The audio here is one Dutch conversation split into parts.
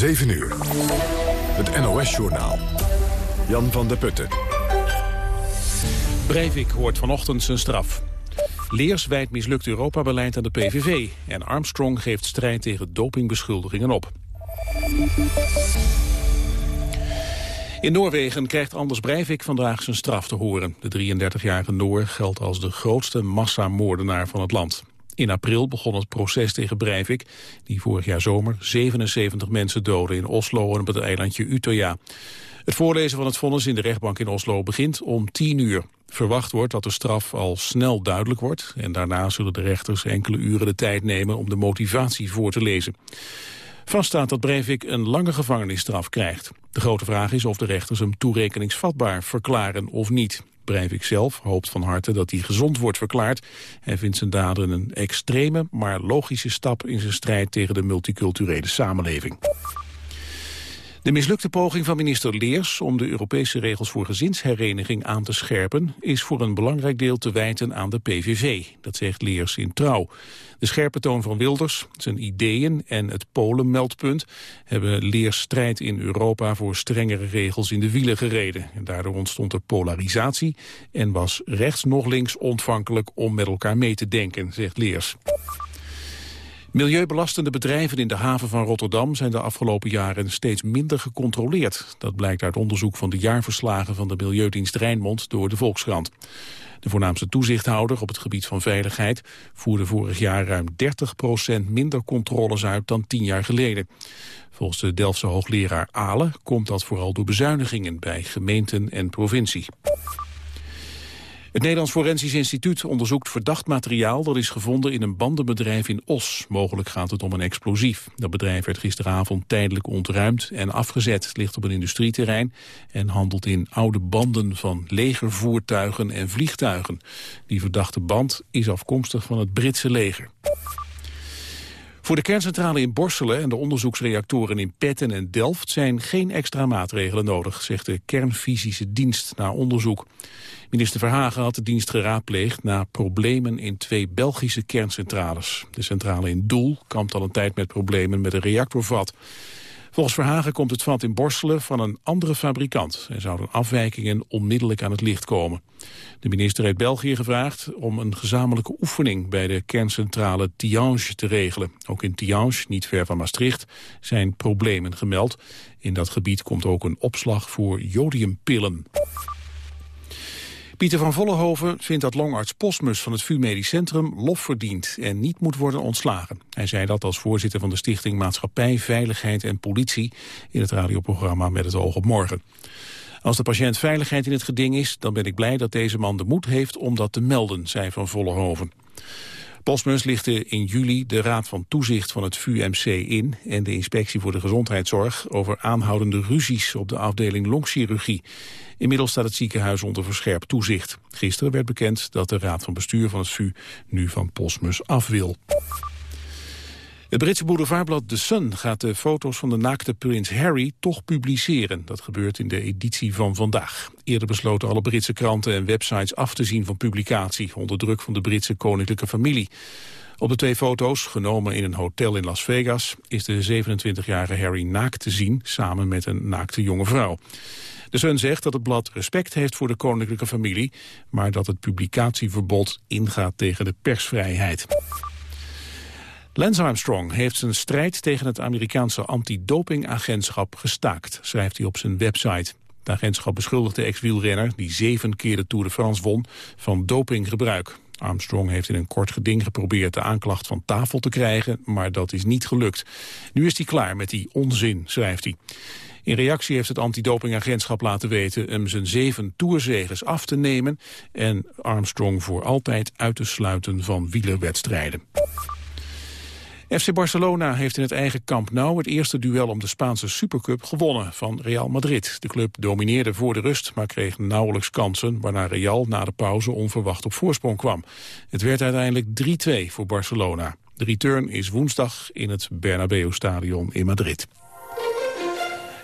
7 uur. Het NOS-journaal. Jan van der Putten. Breivik hoort vanochtend zijn straf. Leers wijt mislukt Europa-beleid aan de PVV. En Armstrong geeft strijd tegen dopingbeschuldigingen op. In Noorwegen krijgt Anders Breivik vandaag zijn straf te horen. De 33-jarige Noor geldt als de grootste massamoordenaar van het land. In april begon het proces tegen Breivik, die vorig jaar zomer 77 mensen doodde in Oslo en op het eilandje Utøya. Het voorlezen van het vonnis in de rechtbank in Oslo begint om 10 uur. Verwacht wordt dat de straf al snel duidelijk wordt en daarna zullen de rechters enkele uren de tijd nemen om de motivatie voor te lezen. Vaststaat dat Breivik een lange gevangenisstraf krijgt. De grote vraag is of de rechters hem toerekeningsvatbaar verklaren of niet. Breivik zelf hoopt van harte dat hij gezond wordt verklaard. Hij vindt zijn daden een extreme, maar logische stap in zijn strijd tegen de multiculturele samenleving. De mislukte poging van minister Leers om de Europese regels voor gezinshereniging aan te scherpen is voor een belangrijk deel te wijten aan de PVV. Dat zegt Leers in Trouw. De scherpe toon van Wilders, zijn ideeën en het Polen-meldpunt hebben Leers strijd in Europa voor strengere regels in de wielen gereden. En daardoor ontstond er polarisatie en was rechts nog links ontvankelijk om met elkaar mee te denken, zegt Leers. Milieubelastende bedrijven in de haven van Rotterdam zijn de afgelopen jaren steeds minder gecontroleerd. Dat blijkt uit onderzoek van de jaarverslagen van de Milieudienst Rijnmond door de Volkskrant. De voornaamste toezichthouder op het gebied van veiligheid voerde vorig jaar ruim 30% minder controles uit dan tien jaar geleden. Volgens de Delftse hoogleraar Ale komt dat vooral door bezuinigingen bij gemeenten en provincie. Het Nederlands Forensisch Instituut onderzoekt verdacht materiaal... dat is gevonden in een bandenbedrijf in Os. Mogelijk gaat het om een explosief. Dat bedrijf werd gisteravond tijdelijk ontruimd en afgezet. Het ligt op een industrieterrein en handelt in oude banden... van legervoertuigen en vliegtuigen. Die verdachte band is afkomstig van het Britse leger. Voor de kerncentrale in Borselen en de onderzoeksreactoren in Petten en Delft zijn geen extra maatregelen nodig, zegt de kernfysische dienst na onderzoek. Minister Verhagen had de dienst geraadpleegd na problemen in twee Belgische kerncentrales. De centrale in Doel kampt al een tijd met problemen met een reactorvat. Volgens Verhagen komt het vat in Borselen van een andere fabrikant... en zouden afwijkingen onmiddellijk aan het licht komen. De minister heeft België gevraagd om een gezamenlijke oefening... bij de kerncentrale Tiange te regelen. Ook in Tiange, niet ver van Maastricht, zijn problemen gemeld. In dat gebied komt ook een opslag voor jodiumpillen. Pieter van Vollenhoven vindt dat longarts Posmus van het VU Medisch Centrum lof verdient en niet moet worden ontslagen. Hij zei dat als voorzitter van de stichting Maatschappij, Veiligheid en Politie in het radioprogramma Met het oog op morgen. Als de patiënt veiligheid in het geding is, dan ben ik blij dat deze man de moed heeft om dat te melden, zei Van Vollenhoven. Posmus lichtte in juli de Raad van Toezicht van het VUMC in... en de Inspectie voor de Gezondheidszorg over aanhoudende ruzies op de afdeling longchirurgie. Inmiddels staat het ziekenhuis onder verscherpt toezicht. Gisteren werd bekend dat de Raad van Bestuur van het VU nu van Posmus af wil. Het Britse boulevardblad The Sun gaat de foto's van de naakte prins Harry toch publiceren. Dat gebeurt in de editie van vandaag. Eerder besloten alle Britse kranten en websites af te zien van publicatie... onder druk van de Britse koninklijke familie. Op de twee foto's, genomen in een hotel in Las Vegas... is de 27-jarige Harry naakt te zien, samen met een naakte jonge vrouw. De Sun zegt dat het blad respect heeft voor de koninklijke familie... maar dat het publicatieverbod ingaat tegen de persvrijheid. Lance Armstrong heeft zijn strijd tegen het Amerikaanse antidopingagentschap gestaakt, schrijft hij op zijn website. Het agentschap beschuldigt de ex-wielrenner, die zeven keer de Tour de France won, van dopinggebruik. Armstrong heeft in een kort geding geprobeerd de aanklacht van tafel te krijgen, maar dat is niet gelukt. Nu is hij klaar met die onzin, schrijft hij. In reactie heeft het antidopingagentschap laten weten hem zijn zeven toerzegers af te nemen en Armstrong voor altijd uit te sluiten van wielerwedstrijden. FC Barcelona heeft in het eigen Camp Nou het eerste duel om de Spaanse Supercup gewonnen van Real Madrid. De club domineerde voor de rust, maar kreeg nauwelijks kansen, waarna Real na de pauze onverwacht op voorsprong kwam. Het werd uiteindelijk 3-2 voor Barcelona. De return is woensdag in het Bernabeu-stadion in Madrid.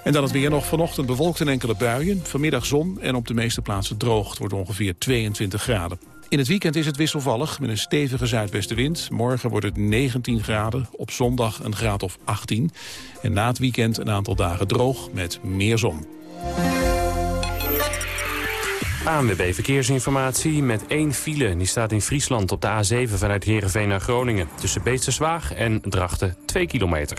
En dan het weer nog vanochtend bewolkt en enkele buien. Vanmiddag zon en op de meeste plaatsen droog. Het wordt ongeveer 22 graden. In het weekend is het wisselvallig met een stevige zuidwestenwind. Morgen wordt het 19 graden, op zondag een graad of 18. En na het weekend een aantal dagen droog met meer zon. ANWB Verkeersinformatie met één file. Die staat in Friesland op de A7 vanuit Heerenveen naar Groningen. Tussen Beesterswaag en Drachten 2 kilometer.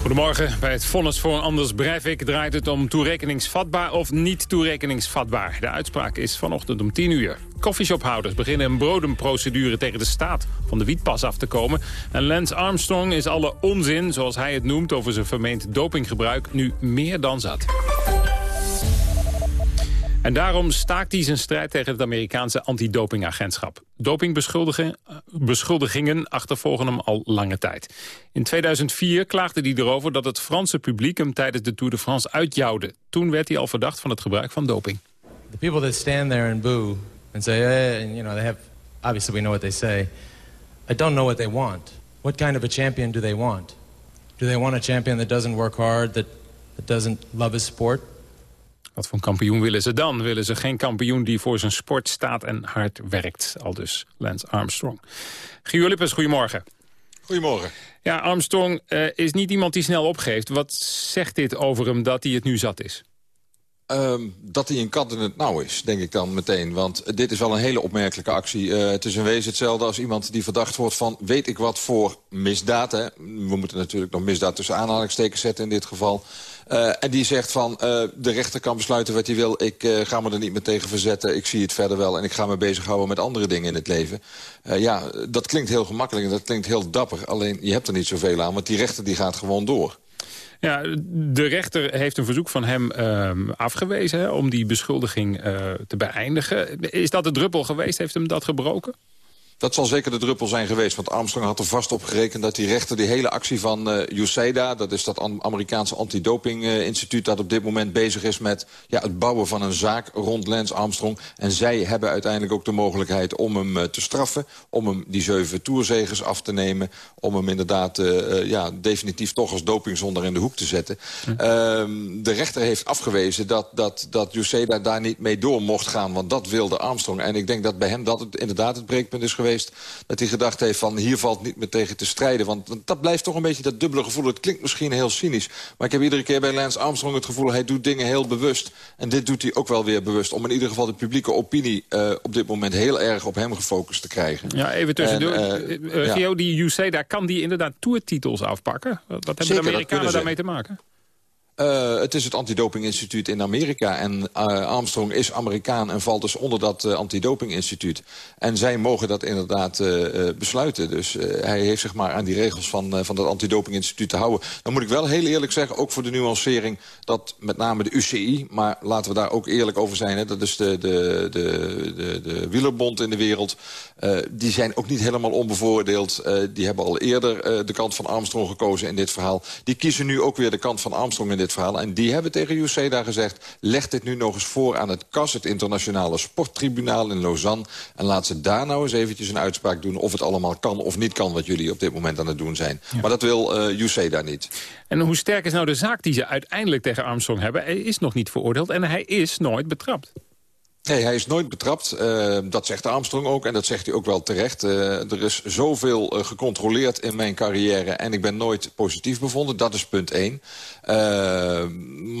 Goedemorgen. Bij het vonnis voor Anders Breivik draait het om toerekeningsvatbaar of niet toerekeningsvatbaar. De uitspraak is vanochtend om 10 uur. Coffeeshophouders beginnen een bodemprocedure tegen de staat van de wietpas af te komen. En Lance Armstrong is alle onzin, zoals hij het noemt, over zijn vermeend dopinggebruik nu meer dan zat. En daarom staakt hij zijn strijd tegen het Amerikaanse antidopingagentschap. Dopingbeschuldigingen achtervolgen hem al lange tijd. In 2004 klaagde hij erover dat het Franse publiek hem tijdens de Tour de France uitjouwde. Toen werd hij al verdacht van het gebruik van doping. The people that stand there and boo and say, and, you know, they have, obviously we know what they say. I don't know what they want. What kind of a champion do they want? Do they want a champion that doesn't work hard, that, that doesn't love his sport? Wat voor een kampioen willen ze dan? Willen ze geen kampioen die voor zijn sport staat en hard werkt? Al dus Lance Armstrong. Gio Lippes, goedemorgen. Goedemorgen. Ja, Armstrong uh, is niet iemand die snel opgeeft. Wat zegt dit over hem dat hij het nu zat is? Um, dat hij een kat in het nauw is, denk ik dan meteen. Want dit is wel een hele opmerkelijke actie. Uh, het is in wezen hetzelfde als iemand die verdacht wordt van... weet ik wat voor misdaad. Hè? We moeten natuurlijk nog misdaad tussen aanhalingstekens zetten in dit geval. Uh, en die zegt van, uh, de rechter kan besluiten wat hij wil. Ik uh, ga me er niet meer tegen verzetten. Ik zie het verder wel en ik ga me bezighouden met andere dingen in het leven. ja, dat klinkt heel gemakkelijk en dat klinkt heel dapper. Alleen, je hebt er niet zoveel aan, want die rechter die gaat gewoon door. Ja, de rechter heeft een verzoek van hem afgewezen om die beschuldiging te beëindigen. Is dat de druppel geweest? Heeft hem dat gebroken? Dat zal zeker de druppel zijn geweest. Want Armstrong had er vast op gerekend dat die rechter die hele actie van uh, USAID... dat is dat Amerikaanse antidoping-instituut dat op dit moment bezig is... met ja, het bouwen van een zaak rond Lance Armstrong. En zij hebben uiteindelijk ook de mogelijkheid om hem uh, te straffen... om hem die zeven toerzegers af te nemen... om hem inderdaad uh, ja, definitief toch als dopingzonder in de hoek te zetten. Hm. de rechter heeft afgewezen dat, dat, dat USAID daar niet mee door mocht gaan... want dat wilde Armstrong. En ik denk dat bij hem dat het, inderdaad het breekpunt is geweest dat hij gedacht heeft van hier valt niet meer tegen te strijden. Want, want, dat blijft toch een beetje dat dubbele gevoel. Het klinkt misschien heel cynisch. Maar ik heb iedere keer bij Lance Armstrong het gevoel... hij doet dingen heel bewust. En dit doet hij ook wel weer bewust. Om in ieder geval de publieke opinie uh, op dit moment heel erg op hem gefocust te krijgen. Ja, even tussendoor. En, uh, uh, Gio, die UC, daar kan die inderdaad toertitels afpakken. Wat hebben Zeker, de Amerikanen daarmee te maken? Uh, het is het antidopinginstituut in Amerika. En uh, Armstrong is Amerikaan en valt dus onder dat uh, antidopinginstituut. En zij mogen dat inderdaad besluiten. Dus hij heeft zich maar aan die regels van, van dat antidopinginstituut te houden. Dan moet ik wel heel eerlijk zeggen, ook voor de nuancering... dat met name de UCI, maar laten we daar ook eerlijk over zijn... Hè, dat is de, de, de, de, de wielerbond in de wereld... die zijn ook niet helemaal onbevoordeeld. die hebben al eerder de kant van Armstrong gekozen in dit verhaal. Die kiezen nu ook weer de kant van Armstrong in dit verhaal. En die hebben tegen UCDA gezegd... leg dit nu nog eens voor aan het CAS, het internationale sporttribunaal in Lausanne... en laat ze daar nou eens eventjes een uitspraak doen... of het allemaal kan of niet kan wat jullie op dit moment aan het doen zijn. Maar dat wil UCDA niet. En hoe sterk is nou de zaak die ze uiteindelijk tegen Armstrong hebben? Hij is nog niet veroordeeld en hij is nooit betrapt. Nee, hij is nooit betrapt. Uh, dat zegt Armstrong ook en dat zegt hij ook wel terecht. Uh, er is zoveel uh, gecontroleerd in mijn carrière... en ik ben nooit positief bevonden. Dat is punt één.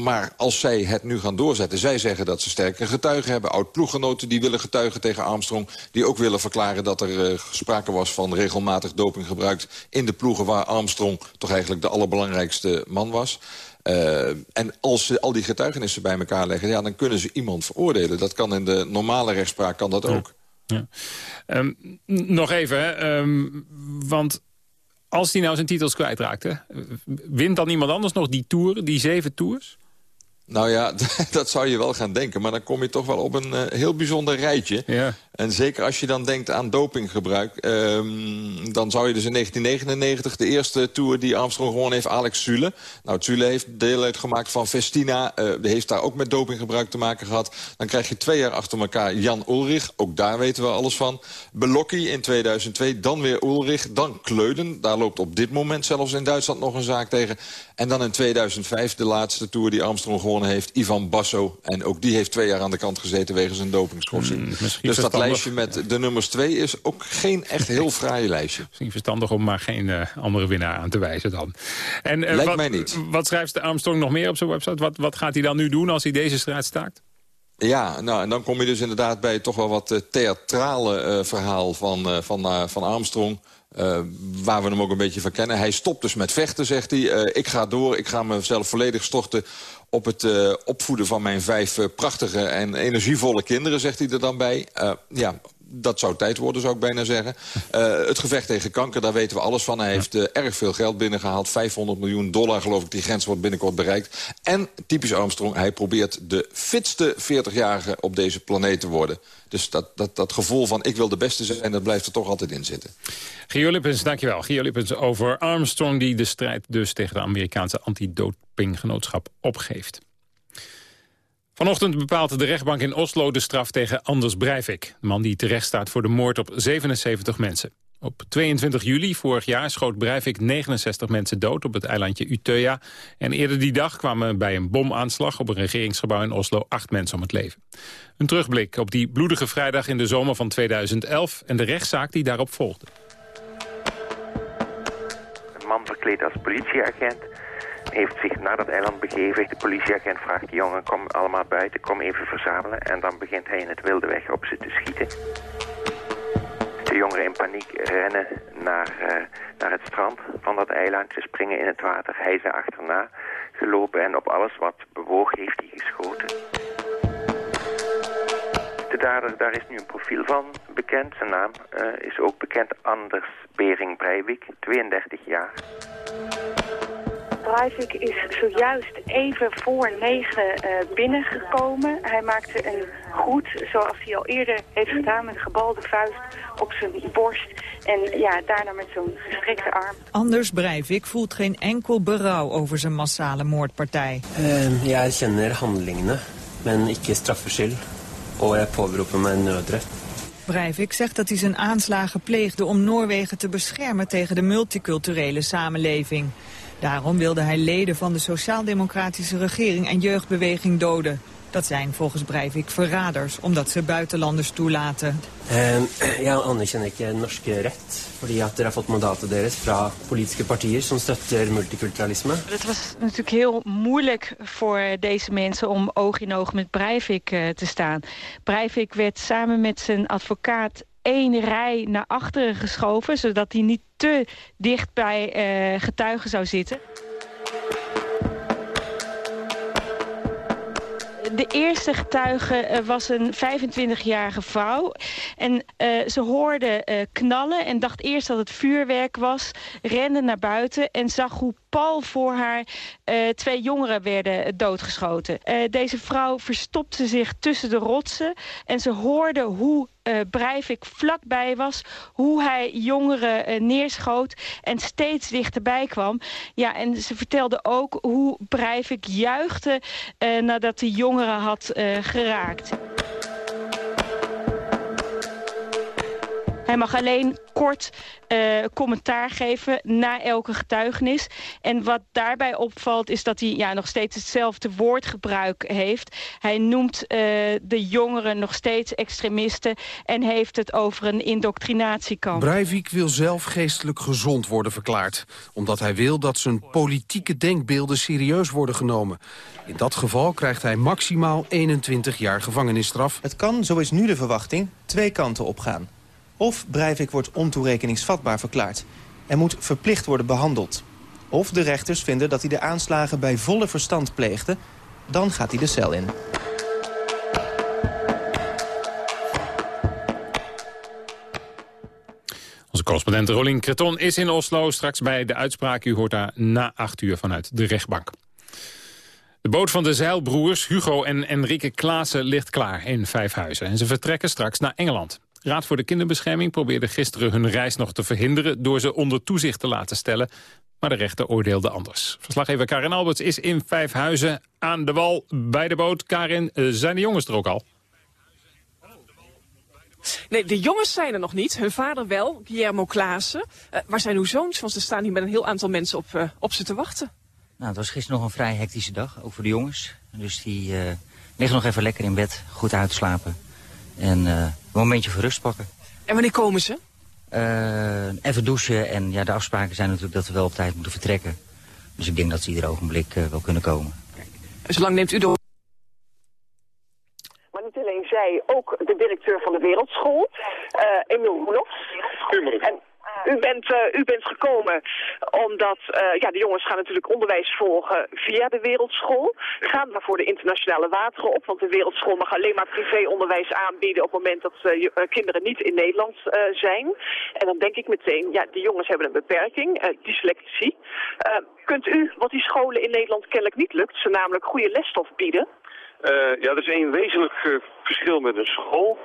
maar als zij het nu gaan doorzetten... zij zeggen dat ze sterke getuigen hebben. Oud-ploeggenoten die willen getuigen tegen Armstrong... die ook willen verklaren dat er sprake was van regelmatig dopinggebruik... in de ploegen waar Armstrong toch eigenlijk de allerbelangrijkste man was... Uh, en als ze al die getuigenissen bij elkaar leggen... Ja, dan kunnen ze iemand veroordelen. Dat kan in de normale rechtspraak kan dat ook. Ja. Um, nog even, um, want als hij nou zijn titels kwijtraakt... Hè, wint dan iemand anders nog die tour, die zeven tours? Nou ja, dat zou je wel gaan denken. Maar dan kom je toch wel op een uh, heel bijzonder rijtje. Ja. En zeker als je dan denkt aan dopinggebruik... Um, dan zou je dus in 1999 de eerste tour die Armstrong gewoon heeft... Alex Zule. Nou, Zule heeft deel uitgemaakt van Festina. Uh, heeft daar ook met dopinggebruik te maken gehad. Dan krijg je twee jaar achter elkaar Jan Ulrich. Ook daar weten we alles van. Belocchi in 2002, dan weer Ulrich, dan Kleuden. Daar loopt op dit moment zelfs in Duitsland nog een zaak tegen. En dan in 2005 de laatste tour die Armstrong gewonnen heeft, Ivan Basso. En ook die heeft twee jaar aan de kant gezeten wegens een dopingschorsing. Mm, dus dat lijstje met de nummers twee is ook geen echt heel fraai lijstje. Misschien verstandig om maar geen uh, andere winnaar aan te wijzen dan. En, uh, Lijkt wat, mij niet. Wat schrijft de Armstrong nog meer op zijn website? Wat, wat gaat hij dan nu doen als hij deze strijd staakt? Ja, nou, en dan kom je dus inderdaad bij toch wel wat uh, theatrale verhaal van, van, van Armstrong. Waar we hem ook een beetje van kennen. Hij stopt dus met vechten, zegt hij. Ik ga door, ik ga mezelf volledig storten op het uh, opvoeden van mijn vijf prachtige en energievolle kinderen, zegt hij er dan bij. ja, dat zou tijd worden, zou ik bijna zeggen. Uh, het gevecht tegen kanker, daar weten we alles van. Hij heeft uh, erg veel geld binnengehaald. 500 miljoen dollar, geloof ik. Die grens wordt binnenkort bereikt. En, typisch Armstrong, hij probeert de fitste 40-jarige op deze planeet te worden. Dus dat, dat, dat gevoel van ik wil de beste zijn, dat blijft er toch altijd in zitten. Gio Lippens, dankjewel. Gio Lippens over Armstrong die de strijd dus tegen de Amerikaanse antidopinggenootschap opgeeft. Vanochtend bepaalt de rechtbank in Oslo de straf tegen Anders Breivik. De man die terecht staat voor de moord op 77 mensen. Op 22 juli vorig jaar schoot Breivik 69 mensen dood op het eilandje Utøya. En eerder die dag kwamen bij een bomaanslag op een regeringsgebouw in Oslo acht mensen om het leven. Een terugblik op die bloedige vrijdag in de zomer van 2011 en de rechtszaak die daarop volgde. Een man verkleed als politieagent heeft zich naar dat eiland begeven. De politieagent vraagt de jongen, kom allemaal buiten, kom even verzamelen. En dan begint hij in het wilde weg op ze te schieten. De jongeren in paniek rennen naar, uh, naar het strand van dat eiland. Ze springen in het water, hij ze achterna gelopen en op alles wat bewoog heeft hij geschoten. De dader, daar is nu een profiel van bekend. Zijn naam uh, is ook bekend, Anders Bering Breivik, 32 jaar. Breivik is zojuist even voor negen uh, binnengekomen. Hij maakte een groet, zoals hij al eerder heeft gedaan, met een gebalde vuist op zijn borst. En ja, daarna met zo'n gestrekte arm. Anders Breivik voelt geen enkel berouw over zijn massale moordpartij. Uh, jeg erkjenner handelingene, men ikke straffskyld. Og jeg påberoper meg nødrett. Breivik zegt dat hij zijn aanslagen pleegde om Noorwegen te beschermen tegen de multiculturele samenleving. Daarom wilde hij leden van de sociaal-democratische regering en jeugdbeweging doden. Dat zijn volgens Breivik verraders, omdat ze buitenlanders toelaten. Uh, ja, anerkjenner ikke norske rett, fordi at dere har fått mandatet deres fra politieke partier som støtter multiculturalisme. Het was natuurlijk heel moeilijk voor deze mensen om oog in oog met Breivik uh, te staan. Breivik werd samen met zijn advocaat één rij naar achteren geschoven... zodat hij niet te dicht bij uh, getuigen zou zitten. De eerste getuige uh, was een 25-jarige vrouw. En uh, ze hoorde knallen en dacht eerst dat het vuurwerk was. Rende naar buiten en zag hoe pal voor haar twee jongeren werden doodgeschoten. deze vrouw verstopte zich tussen de rotsen. En ze hoorde hoe uh, Breivik vlakbij was. Hoe hij jongeren neerschoot en steeds dichterbij kwam. Ja, en ze vertelde ook hoe Breivik juichte nadat de jongeren had geraakt. Hij mag alleen kort uh, commentaar geven na elke getuigenis. En wat daarbij opvalt is dat hij ja, nog steeds hetzelfde woordgebruik heeft. Hij noemt uh, de jongeren nog steeds extremisten... en heeft het over een indoctrinatiekamp. Breivik wil zelf geestelijk gezond worden verklaard. Omdat hij wil dat zijn politieke denkbeelden serieus worden genomen. In dat geval krijgt hij maximaal 21 jaar gevangenisstraf. Het kan, zo is nu de verwachting, twee kanten opgaan. Of Breivik wordt ontoerekeningsvatbaar verklaard... en moet verplicht worden behandeld. Of de rechters vinden dat hij de aanslagen bij volle verstand pleegde... dan gaat hij de cel in. Onze correspondent Rolien Creton is in Oslo. Straks bij de uitspraak. U hoort daar na acht uur vanuit de rechtbank. De boot van de zeilbroers Hugo en Enrique Klaassen ligt klaar in Vijfhuizen. En ze vertrekken straks naar Engeland. Raad voor de Kinderbescherming probeerde gisteren hun reis nog te verhinderen... door ze onder toezicht te laten stellen. Maar de rechter oordeelde anders. Verslaggever Karin Alberts is in Vijfhuizen aan de wal bij de boot. Karin, eh, zijn de jongens er ook al? Nee, de jongens zijn er nog niet. Hun vader wel, Guillermo Klaassen. Uh, waar zijn uw zoons? Want ze staan hier met een heel aantal mensen op, uh, op ze te wachten. Nou, het was gisteren nog een vrij hectische dag, ook voor de jongens. Dus die uh, liggen nog even lekker in bed, goed uitslapen. En een momentje voor rust pakken. En wanneer komen ze? even douchen en ja, de afspraken zijn natuurlijk dat we wel op tijd moeten vertrekken. Dus ik denk dat ze ieder ogenblik wel kunnen komen. En zolang neemt u door alleen zij, ook de directeur van de Wereldschool, uh, Emil Roelofs. En u bent, uh, u bent gekomen omdat uh, ja, de jongens gaan natuurlijk onderwijs volgen via de Wereldschool. Gaan daarvoor de internationale wateren op, want de Wereldschool mag alleen maar privéonderwijs aanbieden op het moment dat uh, kinderen niet in Nederland zijn. En dan denk ik meteen, ja, die jongens hebben een beperking, dyslexie. kunt u, wat die scholen in Nederland kennelijk niet lukt, ze namelijk goede lesstof bieden, uh, ja, er is één wezenlijk uh, verschil met een school.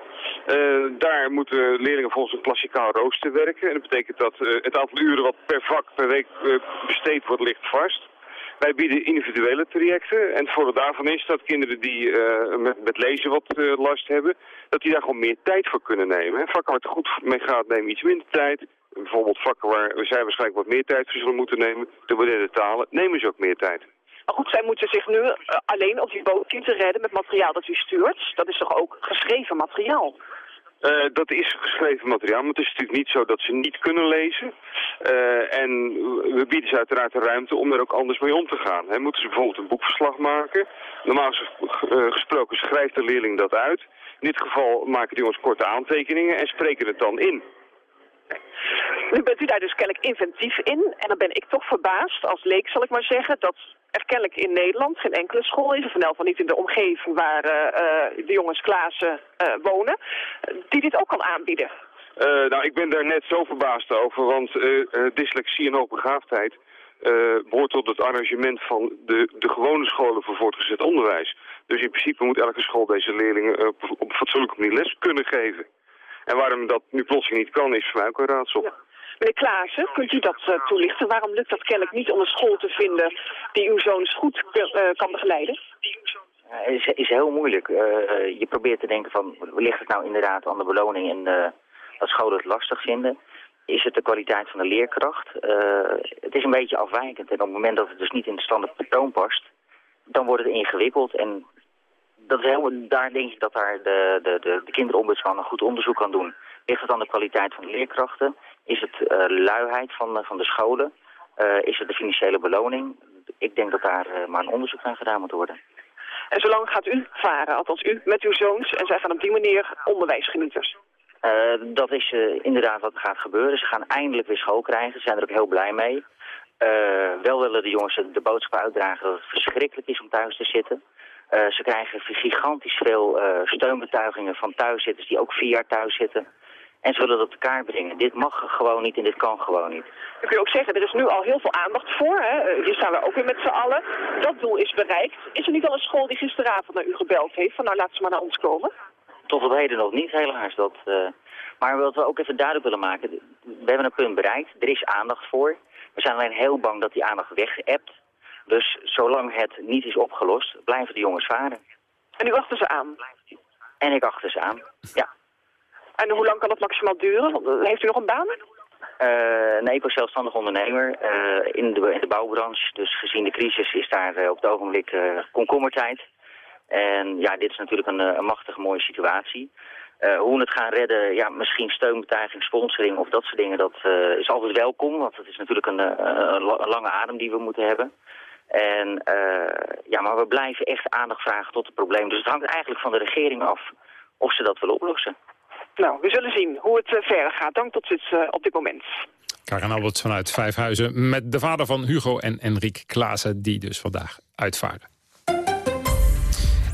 Uh, daar moeten leerlingen volgens een klassikaal rooster werken. En dat betekent dat het aantal uren wat per vak per week besteed wordt ligt vast. Wij bieden individuele trajecten. En het voordeel daarvan is dat kinderen die met, met, lezen wat last hebben, dat die daar gewoon meer tijd voor kunnen nemen. Vakken waar het goed mee gaat nemen iets minder tijd. Bijvoorbeeld vakken waar zij waarschijnlijk wat meer tijd voor zullen moeten nemen. De moderne talen nemen ze ook meer tijd. Maar goed, zij moeten zich nu uh, alleen op die boot zien te redden met materiaal dat u stuurt. Dat is toch ook geschreven materiaal? Uh, dat is geschreven materiaal, maar het is natuurlijk niet zo dat ze niet kunnen lezen. Uh, en we bieden ze uiteraard de ruimte om er ook anders mee om te gaan. He, moeten ze bijvoorbeeld een boekverslag maken. Normaal gesproken schrijft de leerling dat uit. In dit geval maken die jongens korte aantekeningen en spreken het dan in. Nu bent u daar dus kennelijk inventief in. En dan ben ik toch verbaasd, als leek zal ik maar zeggen, dat er kennelijk in Nederland geen enkele school is, of in elk niet in de omgeving waar uh, de jongens Klaassen uh, wonen, die dit ook kan aanbieden. Nou, ik ben daar net zo verbaasd over, want dyslexie en hoogbegaafdheid behoort tot het arrangement van de, de gewone scholen voor voortgezet onderwijs. Dus in principe moet elke school deze leerlingen op, op fatsoenlijke manier les kunnen geven. En waarom dat nu plotseling niet kan, is voor mij ook een raadsel. Ja. Meneer Klaassen, kunt u dat uh, toelichten? Waarom lukt dat kennelijk niet om een school te vinden die uw zoons goed uh, kan begeleiden? Het is, is heel moeilijk. Uh, je probeert te denken van, ligt het nou inderdaad aan de beloning en dat scholen het lastig vinden? Is het de kwaliteit van de leerkracht? het is een beetje afwijkend en op het moment dat het dus niet in het standaard patroon past, dan wordt het ingewikkeld en dat is heel, daar denk ik dat daar de, de, de, de kinderombudsman een goed onderzoek kan doen. Ligt het aan de kwaliteit van de leerkrachten? Is het uh, luiheid van, van de scholen? Uh, is het de financiële beloning? Ik denk dat daar uh, maar een onderzoek aan gedaan moet worden. En zolang gaat u varen, althans u, met uw zoons... en zij gaan op die manier onderwijsgenieters? dat is inderdaad wat gaat gebeuren. Ze gaan eindelijk weer school krijgen. Ze zijn er ook heel blij mee. wel willen de jongens de boodschap uitdragen dat het verschrikkelijk is om thuis te zitten. Uh, ze krijgen gigantisch veel uh, steunbetuigingen van thuiszitters die ook vier jaar thuis zitten. En ze willen dat op elkaar brengen. Dit mag gewoon niet en dit kan gewoon niet. Ik kun je ook zeggen, er is nu al heel veel aandacht voor. Hè? Eh, hier staan we ook weer met z'n allen. Dat doel is bereikt. Is er niet al een school die gisteravond naar u gebeld heeft? Van nou, laat ze maar naar ons komen. Tot op heden nog niet, helaas. Dat, uh... Maar wat we ook even duidelijk willen maken. We hebben een punt bereikt. Er is aandacht voor. We zijn alleen heel bang dat die aandacht weg. Dus zolang het niet is opgelost, blijven de jongens varen. En u achter ze aan? En ik achter ze aan, ja. En hoe lang kan dat maximaal duren? Heeft u nog een baan? Uh, nee, ik was zelfstandig ondernemer uh, in, de, in de bouwbranche. Dus gezien de crisis is daar uh, op het ogenblik komkommertijd. En ja, dit is natuurlijk een, een machtige mooie situatie. hoe we het gaan redden, ja, misschien steunbetuiging, sponsoring of dat soort dingen, dat is altijd welkom. Want het is natuurlijk een, een, lange adem die we moeten hebben. En ja, maar we blijven echt aandacht vragen tot het probleem. Dus het hangt eigenlijk van de regering af of ze dat willen oplossen. Nou, we zullen zien hoe het uh, verder gaat. Dank tot dit, uh, op dit moment. Karen Alberts vanuit Vijfhuizen met de vader van Hugo en Enrique Klaassen... die dus vandaag uitvaren.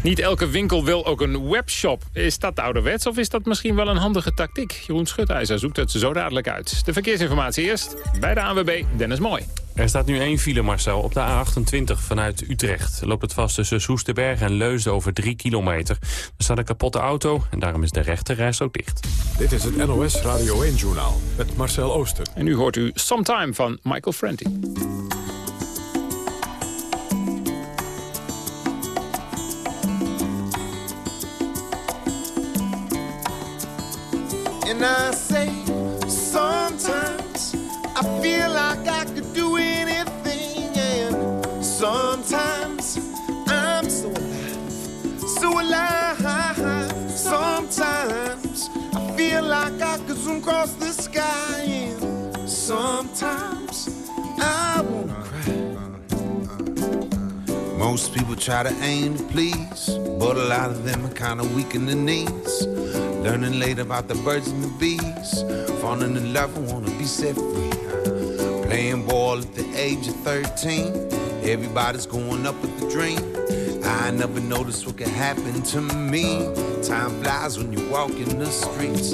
Niet elke winkel wil ook een webshop. Is dat ouderwets of is dat misschien wel een handige tactiek? Jeroen Schutijzer zoekt het zo dadelijk uit. De verkeersinformatie eerst bij de ANWB Dennis Mooi. Er staat nu één file, Marcel. Op de A28 vanuit Utrecht loopt het vast tussen Soesterberg en Leusden over 3 kilometer. Er staat een kapotte auto en daarom is de rechterreis ook dicht. Dit is het NOS Radio 1-journaal met Marcel Ooster. En nu hoort u Sometime van Michael Franti. And I say, sometimes I feel like I could do anything, and sometimes I'm so alive, so alive. Sometimes I feel like I could zoom across the sky, and sometimes I wanna cry. Most people try to aim to please, but a lot of them are kinda weak in the knees. Learning late about the birds and the bees. Falling in love and wanna be set free. Playing ball at the age of 13. Everybody's going up with the dream. I never noticed what could happen to me. Time flies when you walk in the streets.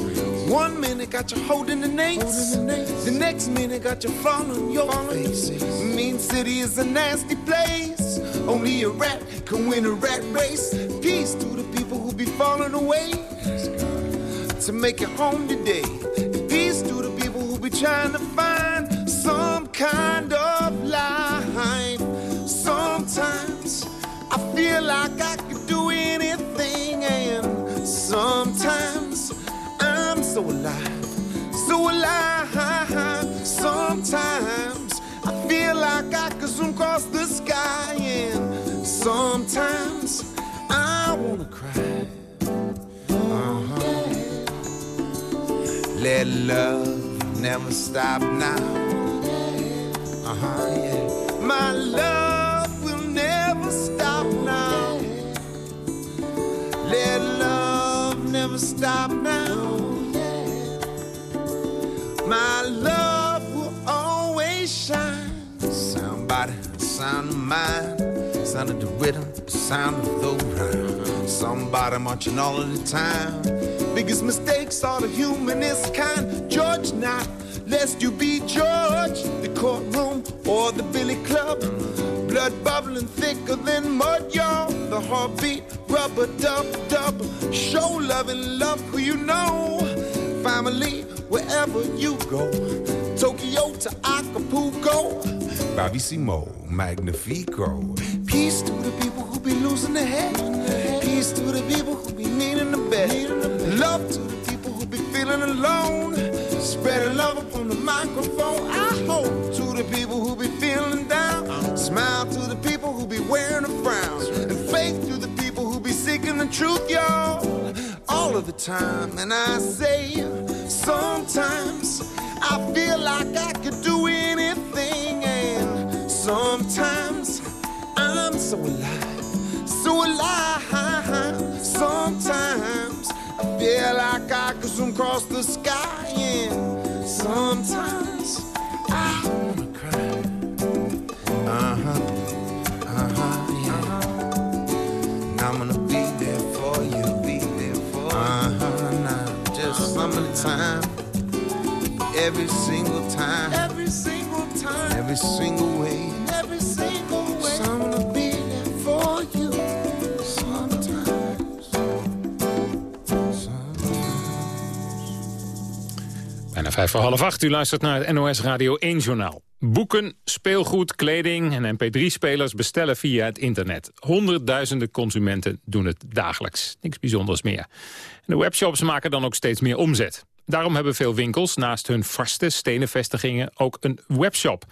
One minute got you holding the nates. The next minute got you falling your face. Mean City is a nasty place. Only a rat can win a rat race. Peace to the people who be falling away to make it home today. Peace to the people who be trying to find some kind of life. Sometimes I feel like I could do anything, and sometimes I'm so alive, so alive. Sometimes I feel like I could zoom across the sky, and sometimes I wanna cry. Let love never stop now. Uh huh, yeah. My love will never stop now. Let love never stop now. My love will always shine. Somebody, sound of mine, sound of the rhythm, sound of the rhyme. Somebody marching all of the time. Biggest mistakes are the humanist kind. Judge not, lest you be judged. The courtroom or the billy club. Blood bubbling thicker than mud, y'all. The heartbeat, rubber dub dub. Show love and love who you know. Family, wherever you go. Tokyo to Acapulco. Bravissimo, magnifico. Peace to the people who be losing their head. Peace to the people who be needing the bed. Love to the people who be feeling alone. Spreading love upon the microphone. I hope to the people who be feeling down. Smile to the people who be wearing a frown. And faith to the people who be seeking the truth, y'all. All of the time. And I say, sometimes I feel like I could do anything. And sometimes I'm so alive, so alive. Sometimes feel like I could zoom across the sky, and sometimes I wanna cry. Uh huh, uh huh, yeah. And I'm gonna be there for you, be there for you. Uh huh, now just some of the time, every single time, every single time, every single way, every single vijf voor half acht. U luistert naar het NOS Radio 1 Journaal. Boeken, speelgoed, kleding en mp3-spelers bestellen via het internet. Honderdduizenden consumenten doen het dagelijks. Niks bijzonders meer. En de webshops maken dan ook steeds meer omzet. Daarom hebben veel winkels naast hun vaste stenen vestigingen ook een webshop.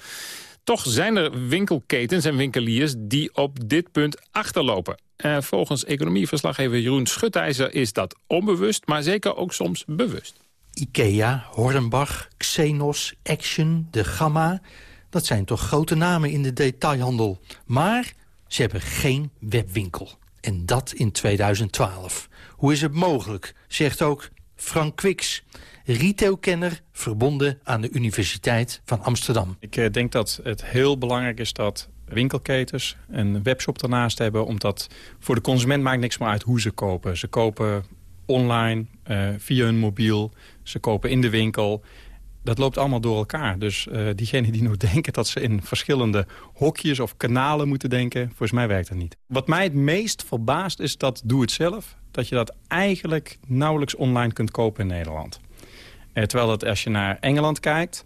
Toch zijn er winkelketens en winkeliers die op dit punt achterlopen. Uh, volgens economieverslaggever Jeroen Schutijzer is dat onbewust, maar zeker ook soms bewust. Ikea, Hornbach, Xenos, Action, De Gamma... dat zijn toch grote namen in de detailhandel. Maar ze hebben geen webwinkel. En dat in 2012. Hoe is het mogelijk, zegt ook Frank Quix retailkenner verbonden aan de Universiteit van Amsterdam. Ik eh, denk dat het heel belangrijk is dat winkelketens een webshop ernaast hebben. Omdat voor de consument maakt niks meer uit hoe ze kopen. Ze kopen online, uh, via hun mobiel, ze kopen in de winkel. Dat loopt allemaal door elkaar. Dus uh, diegenen die nog denken dat ze in verschillende hokjes of kanalen moeten denken... volgens mij werkt dat niet. Wat mij het meest verbaast is dat doe het zelf... dat je dat eigenlijk nauwelijks online kunt kopen in Nederland. Uh, terwijl dat als je naar Engeland kijkt...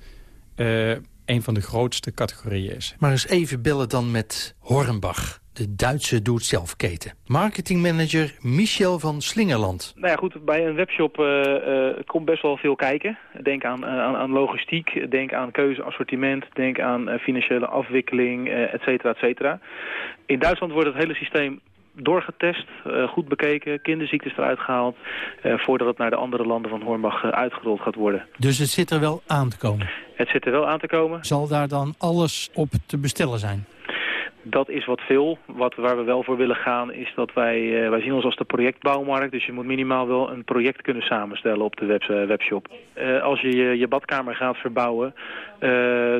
Uh, een van de grootste categorieën is. Maar eens even bellen dan met Hornbach de Duitse doe-het-zelf-keten. Marketingmanager Michel van Slingerland. Nou ja, goed, bij een webshop uh, komt best wel veel kijken. Denk aan, aan, aan, logistiek, denk aan keuzeassortiment, denk aan financiële afwikkeling, et cetera, et cetera. In Duitsland wordt het hele systeem doorgetest, goed bekeken, kinderziektes eruit gehaald... voordat het naar de andere landen van Hornbach uitgerold gaat worden. Dus het zit er wel aan te komen? Het zit er wel aan te komen. Zal daar dan alles op te bestellen zijn? Dat is wat veel. Wat, waar we wel voor willen gaan is dat wij, uh, wij zien ons als de projectbouwmarkt. Dus je moet minimaal wel een project kunnen samenstellen op de web, uh, webshop. Uh, als je, je je badkamer gaat verbouwen,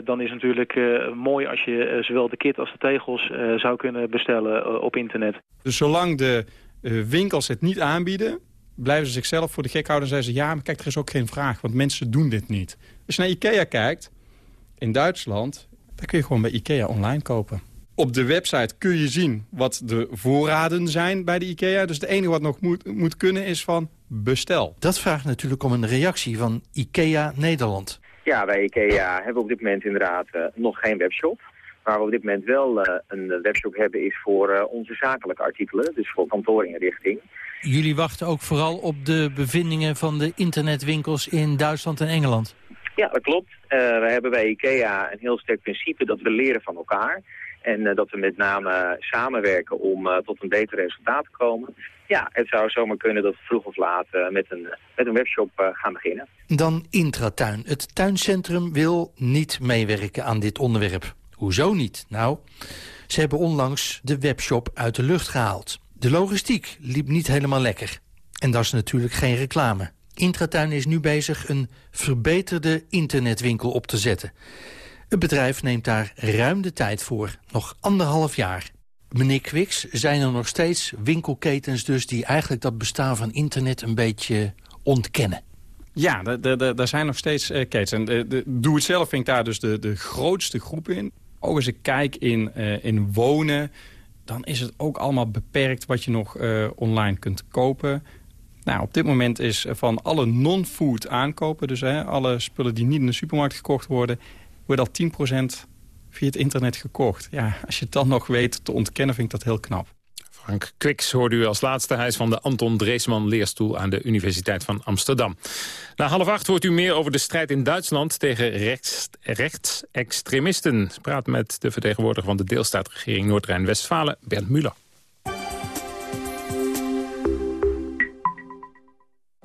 dan is het natuurlijk mooi als je zowel de kit als de tegels zou kunnen bestellen op internet. Dus zolang de winkels het niet aanbieden, blijven ze zichzelf voor de gek houden en zeggen ze... ja, maar kijk, er is ook geen vraag, want mensen doen dit niet. Als je naar Ikea kijkt, in Duitsland, dan kun je gewoon bij Ikea online kopen. Op de website kun je zien wat de voorraden zijn bij de IKEA. Dus het enige wat nog moet, moet kunnen is van bestel. Dat vraagt natuurlijk om een reactie van IKEA Nederland. Ja, bij IKEA hebben we op dit moment inderdaad uh, nog geen webshop. Waar we op dit moment wel uh, een webshop hebben is voor uh, onze zakelijke artikelen. Dus voor kantoorinrichting. Jullie wachten ook vooral op de bevindingen van de internetwinkels in Duitsland en Engeland? Ja, dat klopt. we hebben bij IKEA een heel sterk principe dat we leren van elkaar. En uh, dat we met name samenwerken om uh, tot een beter resultaat te komen. Ja, het zou zomaar kunnen dat we vroeg of laat uh, met, een, met een webshop gaan beginnen. Dan Intratuin. Het tuincentrum wil niet meewerken aan dit onderwerp. Hoezo niet? Nou, ze hebben onlangs de webshop uit de lucht gehaald. De logistiek liep niet helemaal lekker. En dat is natuurlijk geen reclame. Intratuin is nu bezig een verbeterde internetwinkel op te zetten. Het bedrijf neemt daar ruim de tijd voor, nog anderhalf jaar. Meneer Quix, zijn er nog steeds winkelketens dus... die eigenlijk dat bestaan van internet een beetje ontkennen? Ja, daar zijn nog steeds uh, ketens. En de, de, Doe het zelf vind ik daar dus de, de grootste groep in. Ook als ik kijk in, uh, in wonen, dan is het ook allemaal beperkt wat je nog online kunt kopen. Nou, op dit moment is van alle non-food aankopen, dus hè, alle spullen die niet in de supermarkt gekocht worden wordt al 10% via het internet gekocht. Ja, als je het dan nog weet te ontkennen, vind ik dat heel knap. Frank Kwiks hoorde u als laatste. Hij is van de Anton Dreesman Leerstoel aan de Universiteit van Amsterdam. Na half acht hoort u meer over de strijd in Duitsland tegen rechts, rechtsextremisten. Praat met de vertegenwoordiger van de deelstaatregering Noord-Rijn-Westfalen, Bernd Muller.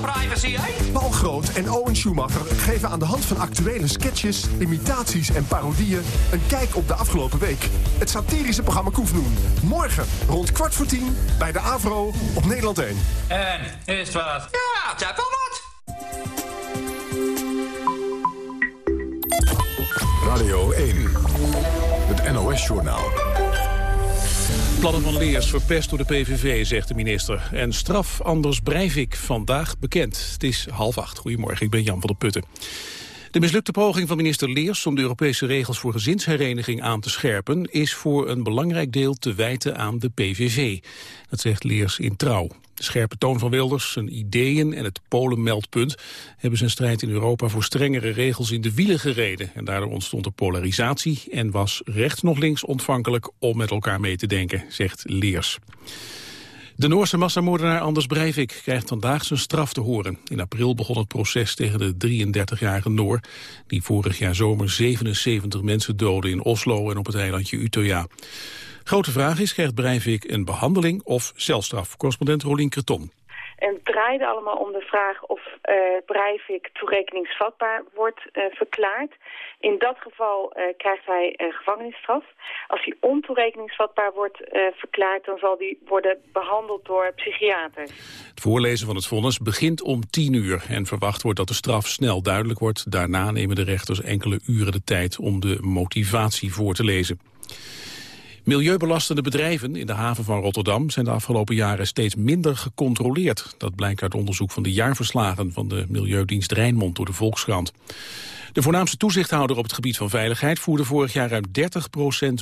Privacy, hè? Paul Groot en Owen Schumacher geven aan de hand van actuele sketches, imitaties en parodieën... een kijk op de afgelopen week. Het satirische programma Koefdoen. Morgen rond kwart voor tien bij de AVRO op Nederland 1. En, is het wat? Ja, het is wel wat. Radio 1. Het NOS-journaal. Plannen van Leers verpest door de PVV, zegt de minister. En straf Anders Breivik vandaag bekend. Het is half acht. Goedemorgen, ik ben Jan van der Putten. De mislukte poging van minister Leers om de Europese regels voor gezinshereniging aan te scherpen is voor een belangrijk deel te wijten aan de PVV. Dat zegt Leers in Trouw. De scherpe toon van Wilders, zijn ideeën en het Polen-meldpunt hebben zijn strijd in Europa voor strengere regels in de wielen gereden. En daardoor ontstond er polarisatie en was rechts nog links ontvankelijk om met elkaar mee te denken, zegt Leers. De Noorse massamoordenaar Anders Breivik krijgt vandaag zijn straf te horen. In april begon het proces tegen de 33-jarige Noor... die vorig jaar zomer 77 mensen doodde in Oslo en op het eilandje Utøya. Grote vraag is, krijgt Breivik een behandeling of celstraf? Correspondent Rolien Kreton. En het draaide allemaal om de vraag of uh, Breivik toerekeningsvatbaar wordt uh, verklaard. In dat geval uh, krijgt hij gevangenisstraf. Als hij ontoerekeningsvatbaar wordt verklaard, dan zal hij worden behandeld door psychiaters. Het voorlezen van het vonnis begint om tien uur en verwacht wordt dat de straf snel duidelijk wordt. Daarna nemen de rechters enkele uren de tijd om de motivatie voor te lezen. Milieubelastende bedrijven in de haven van Rotterdam zijn de afgelopen jaren steeds minder gecontroleerd. Dat blijkt uit onderzoek van de jaarverslagen van de Milieudienst Rijnmond door de Volkskrant. De voornaamste toezichthouder op het gebied van veiligheid voerde vorig jaar ruim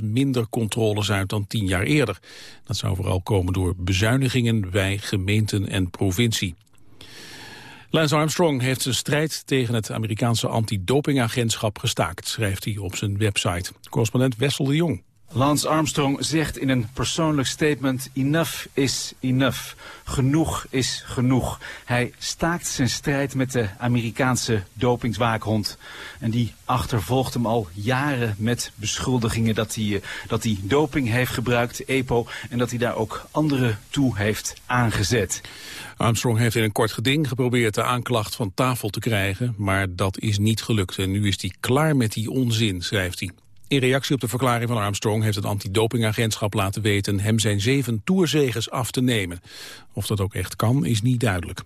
30% minder controles uit dan tien jaar eerder. Dat zou vooral komen door bezuinigingen bij gemeenten en provincie. Lance Armstrong heeft zijn strijd tegen het Amerikaanse antidopingagentschap gestaakt, schrijft hij op zijn website. Correspondent Wessel de Jong. Lance Armstrong zegt in een persoonlijk statement... enough is enough. Genoeg is genoeg. Hij staakt zijn strijd met de Amerikaanse dopingswaakhond. En die achtervolgt hem al jaren met beschuldigingen... dat hij, dat hij doping heeft gebruikt, EPO... en dat hij daar ook anderen toe heeft aangezet. Armstrong heeft in een kort geding geprobeerd de aanklacht van tafel te krijgen... maar dat is niet gelukt en nu is hij klaar met die onzin, schrijft hij. In reactie op de verklaring van Armstrong heeft het antidopingagentschap laten weten hem zijn zeven toerzegers af te nemen. Of dat ook echt kan, is niet duidelijk.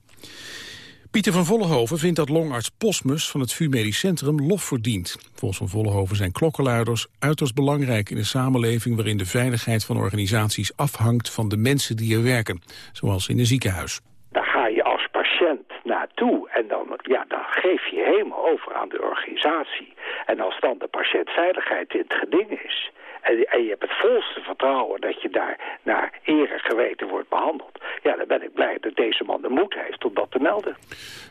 Pieter van Vollenhoven vindt dat longarts Posmus van het VU Medisch Centrum lof verdient. Volgens van Vollenhoven zijn klokkenluiders uiterst belangrijk in een samenleving waarin de veiligheid van organisaties afhangt van de mensen die er werken, zoals in een ziekenhuis. Daar ga je als patiënt en dan, ja, dan geef je helemaal over aan de organisatie. En als dan de patiëntveiligheid in het geding is... En, je hebt het volste vertrouwen dat je daar naar eer en geweten wordt behandeld... ja, dan ben ik blij dat deze man de moed heeft om dat te melden.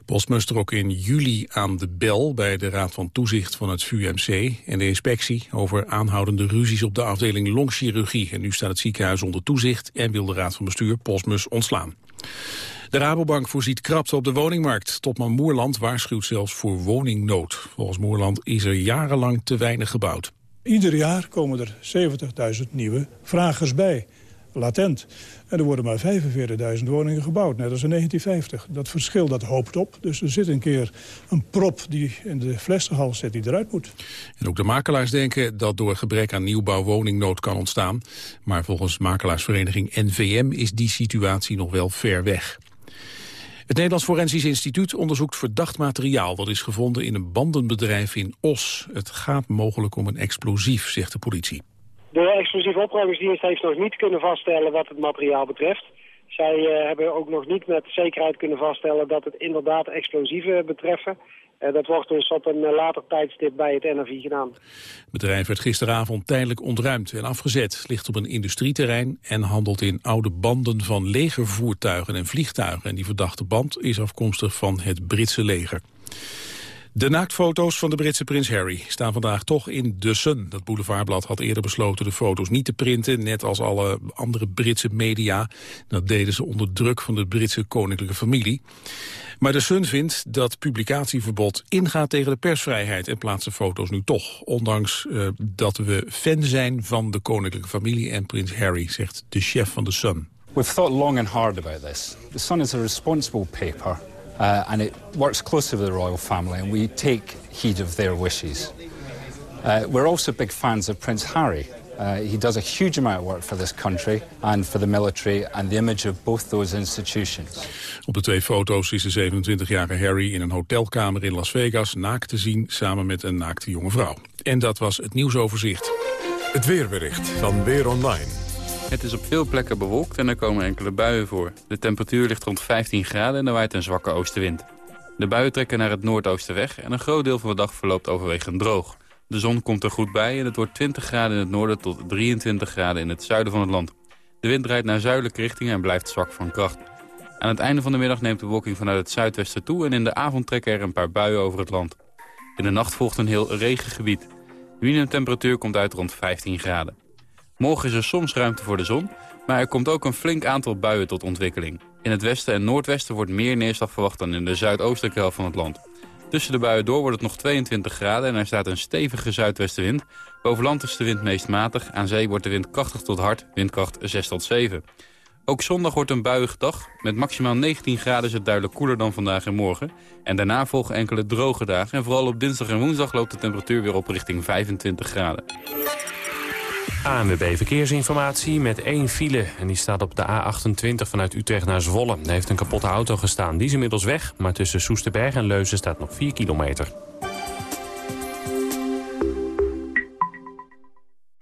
Bosmus trok in juli aan de bel bij de Raad van Toezicht van het VUMC... en de inspectie over aanhoudende ruzies op de afdeling longchirurgie. En nu staat het ziekenhuis onder toezicht en wil de Raad van Bestuur Bosmus ontslaan. De Rabobank voorziet krapte op de woningmarkt. Topman Moerland waarschuwt zelfs voor woningnood. Volgens Moerland is er jarenlang te weinig gebouwd. Ieder jaar komen er 70.000 nieuwe vragers bij, latent. En er worden maar 45.000 woningen gebouwd, net als in 1950. Dat verschil dat hoopt op. Dus er zit een keer een prop die in de flessenhals zit die eruit moet. En ook de makelaars denken dat door gebrek aan nieuwbouw woningnood kan ontstaan. Maar volgens makelaarsvereniging NVM is die situatie nog wel ver weg. Het Nederlands Forensisch Instituut onderzoekt verdacht materiaal... dat is gevonden in een bandenbedrijf in Os. Het gaat mogelijk om een explosief, zegt de politie. De explosieve opruimingsdienst heeft nog niet kunnen vaststellen wat het materiaal betreft. Zij uh, hebben ook nog niet met zekerheid kunnen vaststellen dat het inderdaad explosieven betreffen. Uh, dat wordt dus op een uh, later tijdstip bij het NRV gedaan. Het bedrijf werd gisteravond tijdelijk ontruimd en afgezet. Ligt op een industrieterrein en handelt in oude banden van legervoertuigen en vliegtuigen. En die verdachte band is afkomstig van het Britse leger. De naaktfoto's van de Britse prins Harry staan vandaag toch in The Sun. Dat boulevardblad had eerder besloten de foto's niet te printen, net als alle andere Britse media. Dat deden ze onder druk van de Britse koninklijke familie. Maar de Sun vindt dat publicatieverbod ingaat tegen de persvrijheid en plaatst de foto's nu toch. Ondanks uh, dat we fan zijn van de koninklijke familie en prins Harry, zegt de chef van de Sun. We've thought long and hard about this. The Sun is a responsible paper. Uh, and it works closely with the royal family, and we take heed of their wishes. Uh, we're also big fans of Prince Harry. Uh, he does a huge amount of work for this country and for the military and the image of both those institutions. Op de twee foto's is de 27-jarige Harry in een hotelkamer in Las Vegas naakt te zien samen met een naakte jonge vrouw. En dat was het nieuwsoverzicht. Het weerbericht van Weer Online. Het is op veel plekken bewolkt en er komen enkele buien voor. De temperatuur ligt rond 15 graden en er waait een zwakke oostenwind. De buien trekken naar het noordoosten weg en een groot deel van de dag verloopt overwegend droog. De zon komt er goed bij en het wordt 20 graden in het noorden tot 23 graden in het zuiden van het land. De wind draait naar zuidelijke richting en blijft zwak van kracht. Aan het einde van de middag neemt de wolking vanuit het zuidwesten toe... en in de avond trekken er een paar buien over het land. In de nacht volgt een heel regengebied. De minimumtemperatuur komt uit rond 15 graden. Morgen is er soms ruimte voor de zon, maar er komt ook een flink aantal buien tot ontwikkeling. In het westen en noordwesten wordt meer neerslag verwacht dan in de zuidoostelijke helft van het land. Tussen de buien door wordt het nog 22 graden en er staat een stevige zuidwestenwind. Boven land is de wind meest matig, aan zee wordt de wind krachtig tot hard, windkracht 6 tot 7. Ook zondag wordt een buiige dag. Met maximaal 19 graden is het duidelijk koeler dan vandaag en morgen. En daarna volgen enkele droge dagen. En vooral op dinsdag en woensdag loopt de temperatuur weer op richting 25 graden. ANWB Verkeersinformatie met één file. En die staat op de A28 vanuit Utrecht naar Zwolle. Er heeft een kapotte auto gestaan. Die is inmiddels weg, maar tussen Soesterberg en Leuzen staat nog 4 kilometer.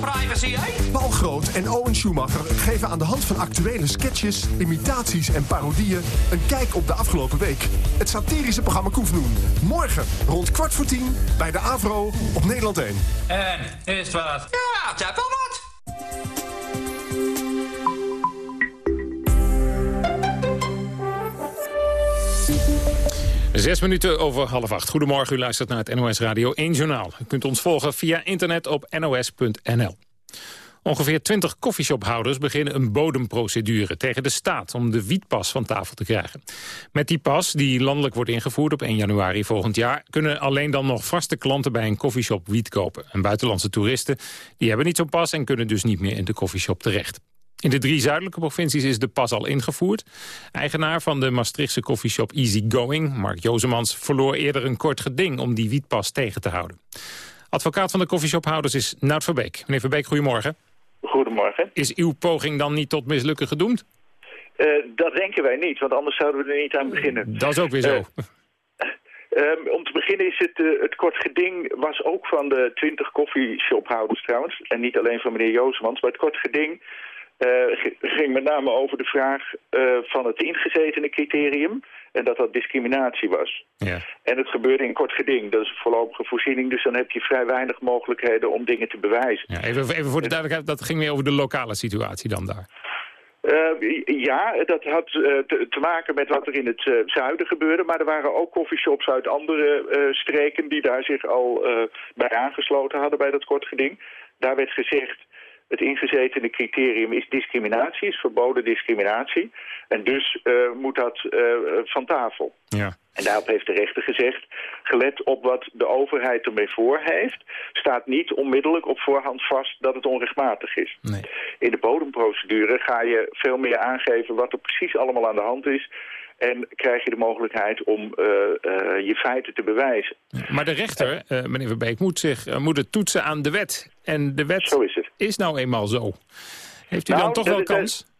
Privacy, hè? Paul Groot en Owen Schumacher geven aan de hand van actuele sketches, imitaties en parodieën een kijk op de afgelopen week. Het satirische programma Koefnoen. Morgen rond kwart voor tien bij de Avro op Nederland 1. En, is het wat? Ja, het is wel Zes minuten over half acht. Goedemorgen, u luistert naar het NOS Radio 1 Journaal. U kunt ons volgen via internet op nos.nl. Ongeveer 20 koffieshophouders beginnen een bodemprocedure tegen de staat om de wietpas van tafel te krijgen. Met die pas, die landelijk wordt ingevoerd op 1 januari volgend jaar, kunnen alleen dan nog vaste klanten bij een koffieshop wiet kopen. En buitenlandse toeristen die hebben niet zo'n pas en kunnen dus niet meer in de koffieshop terecht. In de drie zuidelijke provincies is de pas al ingevoerd. Eigenaar van de Maastrichtse koffieshop Easy Going, Mark Jozemans, verloor eerder een kort geding om die wietpas tegen te houden. Advocaat van de koffieshophouders is Nout Verbeek. Meneer Verbeek, goedemorgen. Goedemorgen. Is uw poging dan niet tot mislukken gedoemd? Uh, dat denken wij niet, want anders zouden we er niet aan beginnen. Dat is ook weer zo. Uh, um, om te beginnen is het, uh, het kort geding was ook van de 20 koffieshophouders trouwens. En niet alleen van meneer Joosmans, maar het kort geding ging met name over de vraag van het ingezetene criterium. En dat dat discriminatie was. Ja. En het gebeurde in kort geding. Dat is een voorlopige voorziening. Dus dan heb je vrij weinig mogelijkheden om dingen te bewijzen. Ja, even, even voor de duidelijkheid, dat ging meer over de lokale situatie dan daar. Uh, ja, dat had uh, te, te, maken met wat er in het uh, zuiden gebeurde. Maar er waren ook coffeeshops uit andere streken die daar zich al bij aangesloten hadden bij dat kort geding. Daar werd gezegd, het ingezetene criterium is discriminatie, is verboden discriminatie. En dus uh, moet dat uh, van tafel. Ja. En daarop heeft de rechter gezegd, gelet op wat de overheid ermee voor heeft... staat niet onmiddellijk op voorhand vast dat het onrechtmatig is. Nee. In de bodemprocedure ga je veel meer aangeven wat er precies allemaal aan de hand is... En krijg je de mogelijkheid om uh, uh, je feiten te bewijzen. Maar de rechter, uh, meneer Verbeek, moet, zich, moet het toetsen aan de wet. En de wet zo is, het. is nou eenmaal zo. Heeft u nou, dan toch wel kans?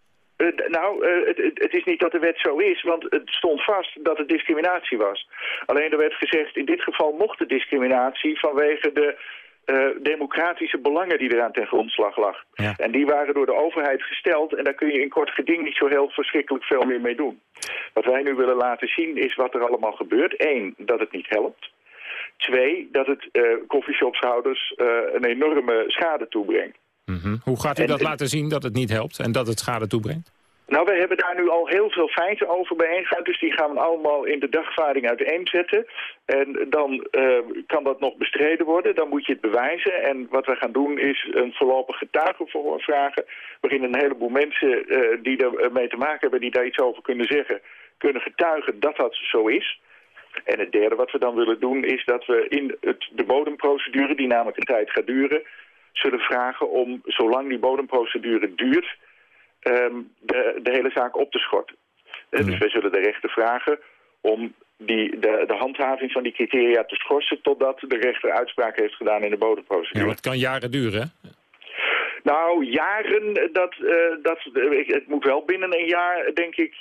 nou, het, het, het, is niet dat de wet zo is, want het stond vast dat het discriminatie was. Alleen er werd gezegd, in dit geval mocht de discriminatie vanwege de uh, democratische belangen die eraan ten grondslag lag. Ja. En die waren door de overheid gesteld en daar kun je in kort geding niet zo heel verschrikkelijk veel meer mee doen. Wat wij nu willen laten zien is wat er allemaal gebeurt. Eén, dat het niet helpt. Twee, dat het uh, coffeeshopshouders uh, een enorme schade toebrengt. Mm -hmm. Hoe gaat u en, dat laten zien dat het niet helpt en dat het schade toebrengt? Nou, wij hebben daar nu al heel veel feiten over bijeengegaan. Dus die gaan we allemaal in de dagvaarding uiteenzetten. En dan uh, kan dat nog bestreden worden. Dan moet je het bewijzen. En wat we gaan doen is een voorlopig getuigenverhoor vragen... waarin een heleboel mensen uh, die er mee te maken hebben... die daar iets over kunnen zeggen, kunnen getuigen dat dat zo is. En het derde wat we dan willen doen is dat we in het, de bodemprocedure... die namelijk een tijd gaat duren zullen vragen om, zolang die bodemprocedure duurt, ehm, de, de hele zaak op te schorten. Eh, Dus wij zullen de rechter vragen om die, de, de handhaving van die criteria te schorsen... totdat de rechter uitspraak heeft gedaan in de bodemprocedure. Ja, maar het kan jaren duren, hè? Nou, jaren, eh, dat, eh, dat, eh, het moet wel binnen een jaar, denk ik,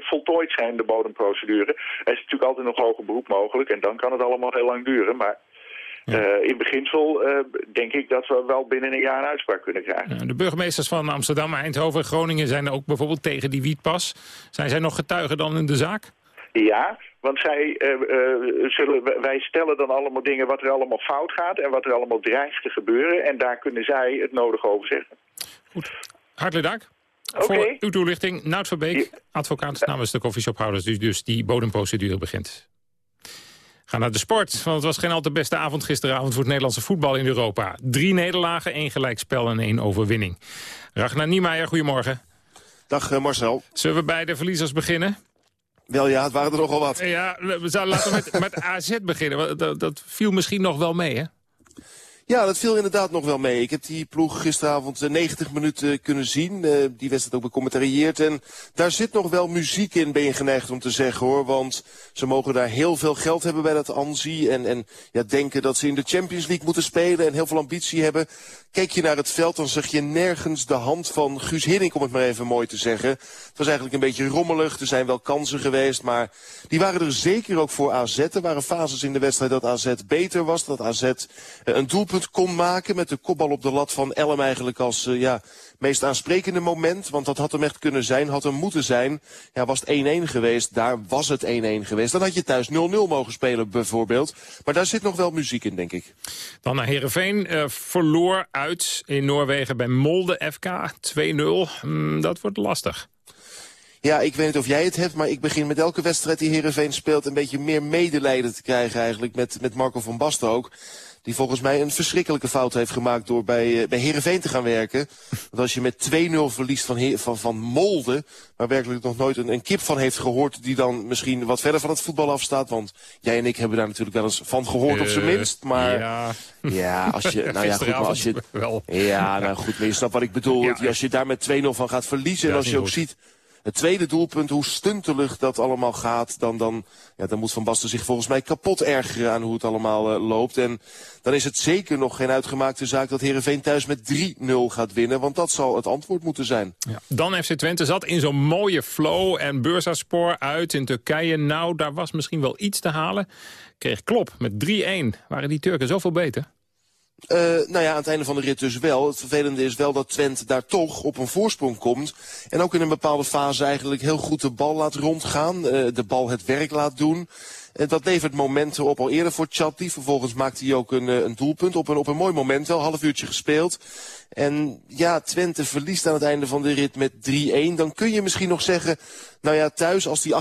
voltooid zijn, de bodemprocedure. Er is natuurlijk altijd nog hoger beroep mogelijk en dan kan het allemaal heel lang duren. Maar in beginsel denk ik dat we wel binnen een jaar een uitspraak kunnen krijgen. De burgemeesters van Amsterdam, Eindhoven en Groningen zijn ook bijvoorbeeld tegen die wietpas. Zijn zij nog getuigen dan in de zaak? Ja, want zij, eh, eh, zullen, wij stellen dan allemaal dingen wat er allemaal fout gaat en wat er allemaal dreigt te gebeuren. En daar kunnen zij het nodige over zeggen. Hartelijk dank. Oké. Voor uw toelichting, Nout Verbeek, advocaat namens de koffieshophouders, dus, dus die bodemprocedure begint. Ga naar de sport, want het was geen al te beste avond gisteravond voor het Nederlandse voetbal in Europa. Drie nederlagen, één gelijkspel en één overwinning. Ragnar Niemeyer, goedemorgen. Dag eh, Marcel. Zullen we bij de verliezers beginnen? Wel ja, het waren er nogal wat. Ja, we zouden laten met, met AZ beginnen. Dat, dat viel misschien nog wel mee, hè? Ja, dat viel inderdaad nog wel mee. Ik heb die ploeg gisteravond eh, 90 minuten kunnen zien. Eh, die wedstrijd ook becommentarieerd. En daar zit nog wel muziek in, ben je geneigd om te zeggen hoor. Want ze mogen daar heel veel geld hebben bij dat Anzi. En, en ja, denken dat ze in de Champions League moeten spelen en heel veel ambitie hebben. Kijk je naar het veld, dan zag je nergens de hand van Guus Hiddink, om het maar even mooi te zeggen. Het was eigenlijk een beetje rommelig. Er zijn wel kansen geweest, maar die waren er zeker ook voor AZ. Er waren fases in de wedstrijd dat AZ beter was. Dat AZ eh, een doelpunt kon maken met de kopbal op de lat van Elm eigenlijk als eh, ja, meest aansprekende moment. Want dat had hem echt kunnen zijn, had hem moeten zijn. Ja, was het 1-1 geweest, daar was het 1-1 geweest. Dan had je thuis 0-0 mogen spelen bijvoorbeeld. Maar daar zit nog wel muziek in, denk ik. Dan naar Heerenveen. eh, verloor uit in Noorwegen bij Molde FK 2-0. Hmm, dat wordt lastig. Ja, ik weet niet of jij het hebt, maar ik begin met elke wedstrijd die Heerenveen speelt... een beetje meer medelijden te krijgen eigenlijk met, met Marco van Basten ook. Die volgens mij een verschrikkelijke fout heeft gemaakt door bij, eh, bij Heerenveen te gaan werken. Want als je met 2-0 verliest van, Heer- van, van Molde... waar werkelijk nog nooit een, een kip van heeft gehoord... die dan misschien wat verder van het voetbal afstaat. Want jij en ik hebben daar natuurlijk wel eens van gehoord op zijn Eh, minst. Maar ja. ja, als je... Nou ja, goed, maar als je... Wel. Ja, nou goed, maar je snapt wat ik bedoel. Als je daar met 2-0 van gaat verliezen... En als je ook goed. ziet het tweede doelpunt, hoe stuntelig dat allemaal gaat... dan, dan, ja, dan moet Van Basten zich volgens mij kapot ergeren aan hoe het allemaal eh, loopt. En dan is het zeker nog geen uitgemaakte zaak dat Heerenveen thuis met 3-0 gaat winnen. Want dat zal het antwoord moeten zijn. Dan FC Twente zat in zo'n mooie flow en Bursaspor uit in Turkije. Nou, daar was misschien wel iets te halen. Kreeg klop met 3-1. Waren die Turken zoveel beter? Eh, nou ja, aan het einde van de rit dus wel. Het vervelende is wel dat Twente daar toch op een voorsprong komt. En ook in een bepaalde fase eigenlijk heel goed de bal laat rondgaan. eh, de bal het werk laat doen. En dat levert momenten op al eerder voor Chatti. Vervolgens maakt hij ook een, eh, een doelpunt op een, op een mooi moment wel. Half uurtje gespeeld. En ja, Twente verliest aan het einde van de rit met 3-1. Dan kun je misschien nog zeggen, nou ja, thuis als die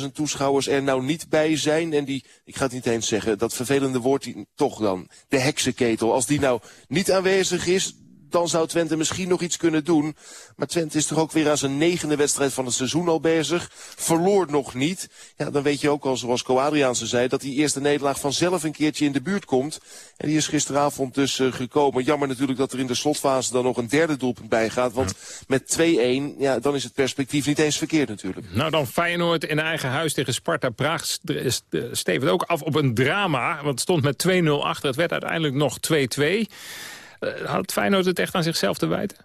28.000 toeschouwers er nou niet bij zijn. En die, ik ga het niet eens zeggen, dat vervelende woord die, toch dan, de heksenketel. Als die nou niet aanwezig is, dan zou Twente misschien nog iets kunnen doen. Maar Twente is toch ook weer aan zijn negende wedstrijd van het seizoen al bezig. Verloor nog niet. Ja, dan weet je ook al, zoals Co Adriaanse zei, dat die eerste nederlaag vanzelf een keertje in de buurt komt. En die is gisteravond dus eh, gekomen. Jammer natuurlijk dat er in de slotfase dan nog een derde doelpunt bij gaat. Want met 2-1, ja, dan is het perspectief niet eens verkeerd natuurlijk. Nou, dan Feyenoord in eigen huis tegen Sparta Praag st- st- stevend ook af op een drama. Want het stond met 2-0 achter. Het werd uiteindelijk nog 2-2. Eh, had Feyenoord het echt aan zichzelf te wijten?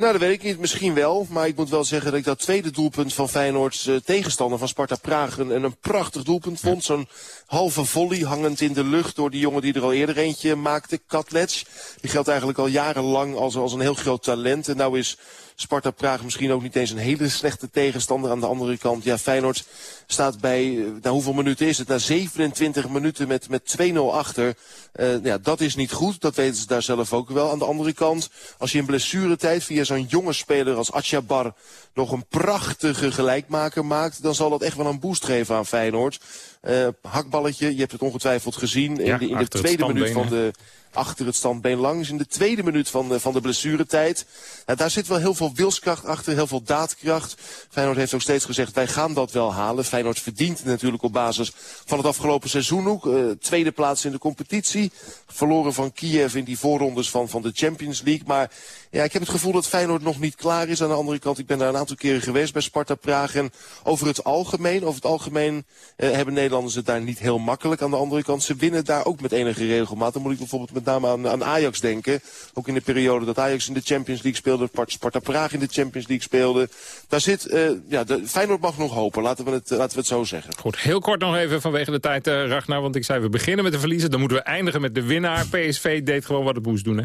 Nou, dat weet ik niet. Misschien wel. Maar ik moet wel zeggen dat ik dat tweede doelpunt van Feyenoords eh, tegenstander van Sparta Praag een, een prachtig doelpunt vond. Zo'n halve volley hangend in de lucht door die jongen die er al eerder eentje maakte, Katlec. Die geldt eigenlijk al jarenlang als, als een heel groot talent. En nou is Sparta Praag misschien ook niet eens een hele slechte tegenstander. Aan de andere kant, ja, Feyenoord staat bij, eh, nou hoeveel minuten is het? Na 27 minuten met, met 2-0 achter. Eh, ja, dat is niet goed. Dat weten ze daar zelf ook wel. Aan de andere kant, als je in blessuretijd via zo'n jonge speler als Atjabar nog een prachtige gelijkmaker maakt, dan zal dat echt wel een boost geven aan Feyenoord. Uh, hakballetje, je hebt het ongetwijfeld gezien in de, in de tweede minuut van de achter het standbeen langs in de tweede minuut van van de blessuretijd. Nou, daar zit wel heel veel wilskracht achter, heel veel daadkracht. Feyenoord heeft ook steeds gezegd, wij gaan dat wel halen. Feyenoord verdient natuurlijk op basis van het afgelopen seizoen ook. Uh, tweede plaats in de competitie. Verloren van Kiev in die voorrondes van, van de Champions League. Maar ja, ik heb het gevoel dat Feyenoord nog niet klaar is. Aan de andere kant, ik ben daar een aantal keren geweest bij Sparta Praag. En over het algemeen, over het algemeen uh, hebben Nederlanders het daar niet heel makkelijk. Aan de andere kant, ze winnen daar ook met enige regelmaat. Dan moet ik bijvoorbeeld met name aan, aan Ajax denken. Ook in de periode dat Ajax in de Champions League speelde. Sparta Praag in de Champions League speelde. Daar zit, uh, ja, de, Feyenoord mag nog hopen. Laten we, het, uh, laten we het zo zeggen. Goed, heel kort nog even vanwege de tijd, uh, Ragnar. Want ik zei, we beginnen met de verliezen. Dan moeten we eindigen met de winnaar. PSV deed gewoon wat het moest doen, hè?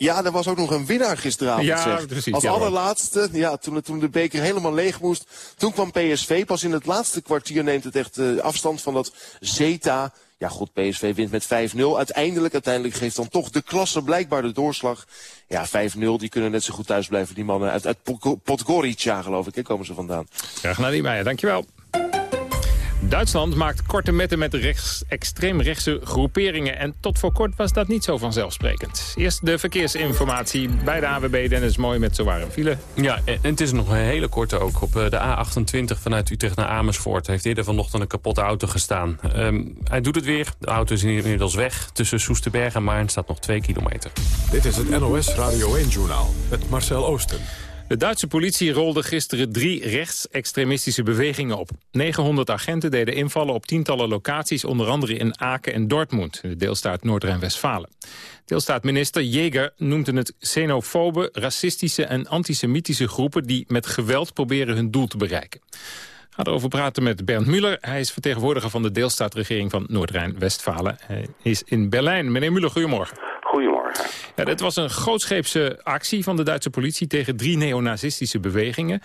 Ja, er was ook nog een winnaar gisteravond. Ja, zeg. precies. Als ja, allerlaatste, ja, toen, toen de beker helemaal leeg moest. Toen kwam PSV. Pas in het laatste kwartier neemt het echt uh, afstand van dat Zeta. Ja goed, PSV wint met 5-0. Uiteindelijk, uiteindelijk geeft dan toch de klasse blijkbaar de doorslag. Ja, 5-0, die kunnen net zo goed thuis blijven, die mannen. Uit, uit Podgorica, geloof ik, hè, komen ze vandaan. Graag naar die Meijer, dankjewel. Duitsland maakt korte metten met rechts, extreemrechtse groeperingen. En tot voor kort was dat niet zo vanzelfsprekend. Eerst de verkeersinformatie bij de AWB. Dennis Mooi met zowaar een file. Ja, en het is nog een hele korte ook. Op de A28 vanuit Utrecht naar Amersfoort... heeft eerder vanochtend een kapotte auto gestaan. Um, hij doet het weer. De auto is inmiddels weg. Tussen Soesterberg en Maarn staat nog 2 kilometer. Dit is het NOS Radio 1-journaal met Marcel Oosten. De Duitse politie rolde gisteren drie rechtsextremistische bewegingen op. 900 agenten deden invallen op tientallen locaties... onder andere in Aken en Dortmund, de deelstaat Noord-Rijn-Westfalen. Deelstaatminister Jeger noemde het xenofobe, racistische en antisemitische groepen... die met geweld proberen hun doel te bereiken. Ik ga erover praten met Bernd Muller. Hij is vertegenwoordiger van de deelstaatregering van Noord-Rijn-Westfalen. Hij is in Berlijn. Meneer Muller, goedemorgen. Goedemorgen. Dit was een grootscheepse actie van de Duitse politie tegen drie neonazistische bewegingen.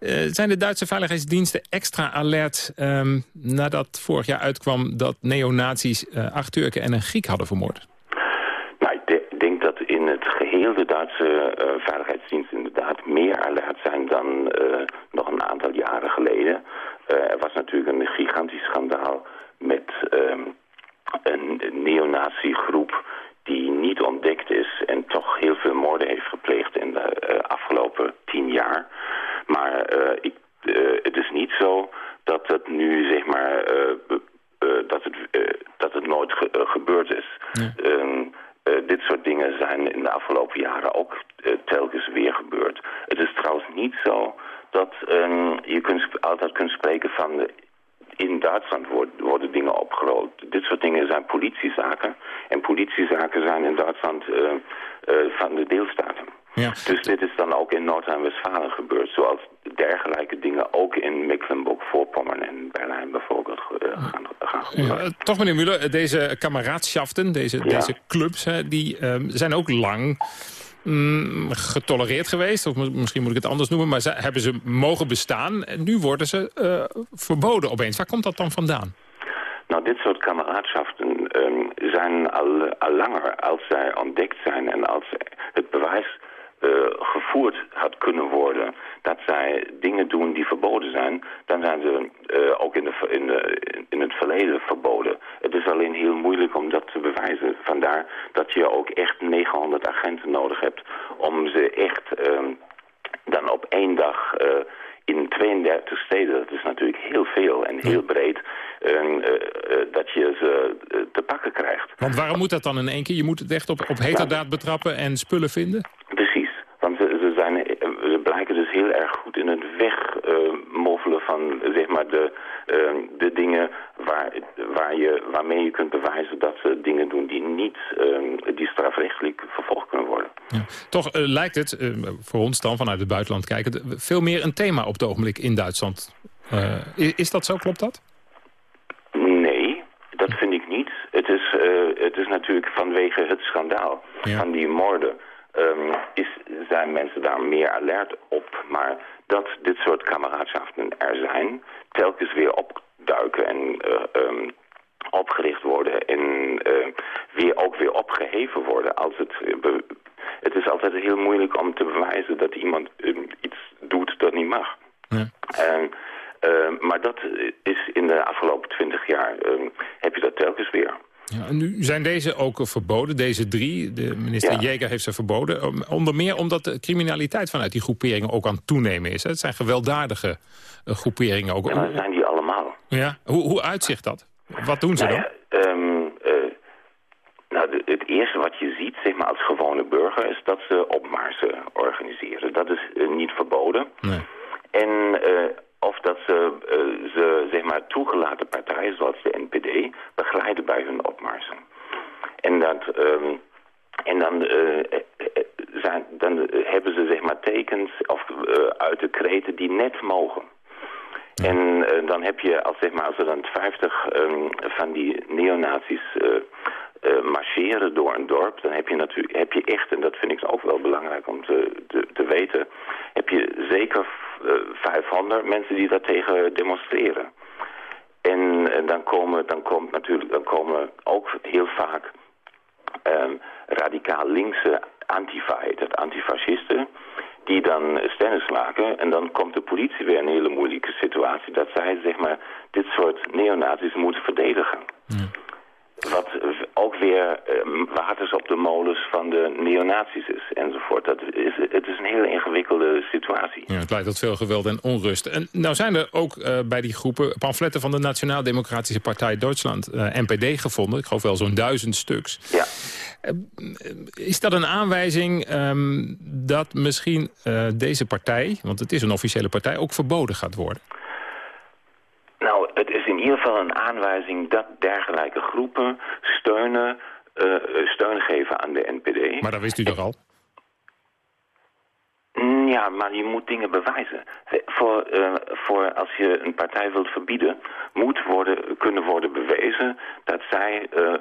Uh, zijn de Duitse veiligheidsdiensten extra alert um, nadat vorig jaar uitkwam dat neonazies uh, acht Turken en een Griek hadden vermoord? Nou, ik de denk dat in het geheel de Duitse uh, veiligheidsdiensten inderdaad meer alert zijn dan nog een aantal jaren geleden. er was natuurlijk een gigantisch schandaal met ehm, een neonazi-groep die niet ontdekt is en toch heel veel moorden heeft gepleegd in de uh, afgelopen tien jaar. Maar uh, ik, uh, het is niet zo dat het nu, zeg maar, dat, het, dat het nooit ge gebeurd is. Ja. Um, dit soort dingen zijn in de afgelopen jaren ook telkens weer gebeurd. Het is trouwens niet zo dat um, je kunt, altijd kunt spreken van... In Duitsland worden, worden dingen opgerold. Dit soort dingen zijn politiezaken. En politiezaken zijn in Duitsland uh, uh, van de deelstaten. Ja. Dus dit is dan ook in Noord-Rijn-Westfalen gebeurd. Zoals dergelijke dingen ook in Mecklenburg-Voorpommern en Berlijn bijvoorbeeld uh, gaan, gaan gebeuren. Ja, toch meneer Muller, deze kameraadschappen, deze, ja. deze clubs, hè, die um, zijn ook lang mm, getolereerd geweest. Of misschien moet ik het anders noemen. Maar ze, hebben ze mogen bestaan. En nu worden ze uh, verboden opeens. Waar komt dat dan vandaan? Nou, dit soort kameradschappen um, zijn al, al langer als zij ontdekt zijn... en als het bewijs gevoerd had kunnen worden dat zij dingen doen die verboden zijn, dan zijn ze uh, ook in, de, in, de, in het verleden verboden. Het is alleen heel moeilijk om dat te bewijzen. Vandaar dat je ook echt 900 agenten nodig hebt om ze echt uh, dan op één dag uh, in 32 steden, dat is natuurlijk heel veel en heel breed, uh, uh, dat je ze te pakken krijgt. Want waarom moet dat dan in één keer? Je moet het echt op, op heterdaad betrappen en spullen vinden? Precies, want ze, ze, zijn, ze blijken dus heel erg goed in het wegmoffelen van zeg maar de, de dingen waar, waar je, waarmee je kunt bewijzen dat ze dingen doen die niet die strafrechtelijk vervolgd kunnen worden. Ja. Toch lijkt het, voor ons dan vanuit het buitenland kijken, veel meer een thema op het ogenblik in Duitsland. is, is dat zo, klopt dat? Nee, dat vind ik niet. Het is, uh, het is natuurlijk vanwege het schandaal ja. van die moorden... Um, is, zijn mensen daar meer alert op. Maar dat dit soort kameradschappen er zijn... telkens weer opduiken en uh, um, opgericht worden... en uh, weer ook weer opgeheven worden als het... het is altijd heel moeilijk om te bewijzen dat iemand um, iets doet dat niet mag. Ja. Maar dat is in de afgelopen twintig jaar, heb je dat telkens weer. Ja, en nu zijn deze ook verboden, deze drie. De minister ja. Jeger heeft ze verboden. Onder meer omdat de criminaliteit vanuit die groeperingen ook aan het toenemen is. Het zijn gewelddadige uh, groeperingen ook. Ja, dat zijn die allemaal. Ja, hoe, hoe uitzicht dat? Wat doen ze nou dan? Um, uh, nou, de, het eerste wat je ziet, zeg maar als gewone burger, is dat ze opmarsen organiseren. Dat is uh, niet verboden. Nee. En dat ze, uh, ze zeg maar, toegelaten partijen zoals de NPD begeleiden bij hun opmarsen. En, dat, um, en dan, uh, zijn, dan hebben ze zeg maar, tekens of, uit de kreten die net mogen. En dan heb je, als, zeg maar, als er dan 50 um, van die neonazies marcheren door een dorp, dan heb je natuurlijk heb je echt, en dat vind ik ook wel belangrijk om te, te, te weten, heb je zeker 500 mensen die daartegen demonstreren. En, en, dan komen, dan komt natuurlijk, dan komen ook heel vaak um, radicaal linkse antifa, dat antifascisten, die dan stennis maken. En dan komt de politie weer in een hele moeilijke situatie, dat zij zeg maar dit soort neonazis moeten verdedigen. Ja. Wat ook weer um, waters op de molens van de neonazies is enzovoort. Dat is, het is een hele ingewikkelde situatie. Ja, het leidt tot veel geweld en onrust. En nou zijn er ook uh, bij die groepen pamfletten van de Nationaal Democratische Partij Duitsland, uh, NPD, gevonden. Ik geloof wel zo'n duizend stuks. Ja. Uh, is dat een aanwijzing um, dat misschien deze partij, want het is een officiële partij, ook verboden gaat worden? Nou, het is in ieder geval een aanwijzing dat dergelijke groepen steunen, uh, steun geven aan de NPD. Maar dat wist u toch al? Ja, maar je moet dingen bewijzen. Voor, uh, voor als je een partij wilt verbieden, moet worden, kunnen worden bewezen dat zij uh,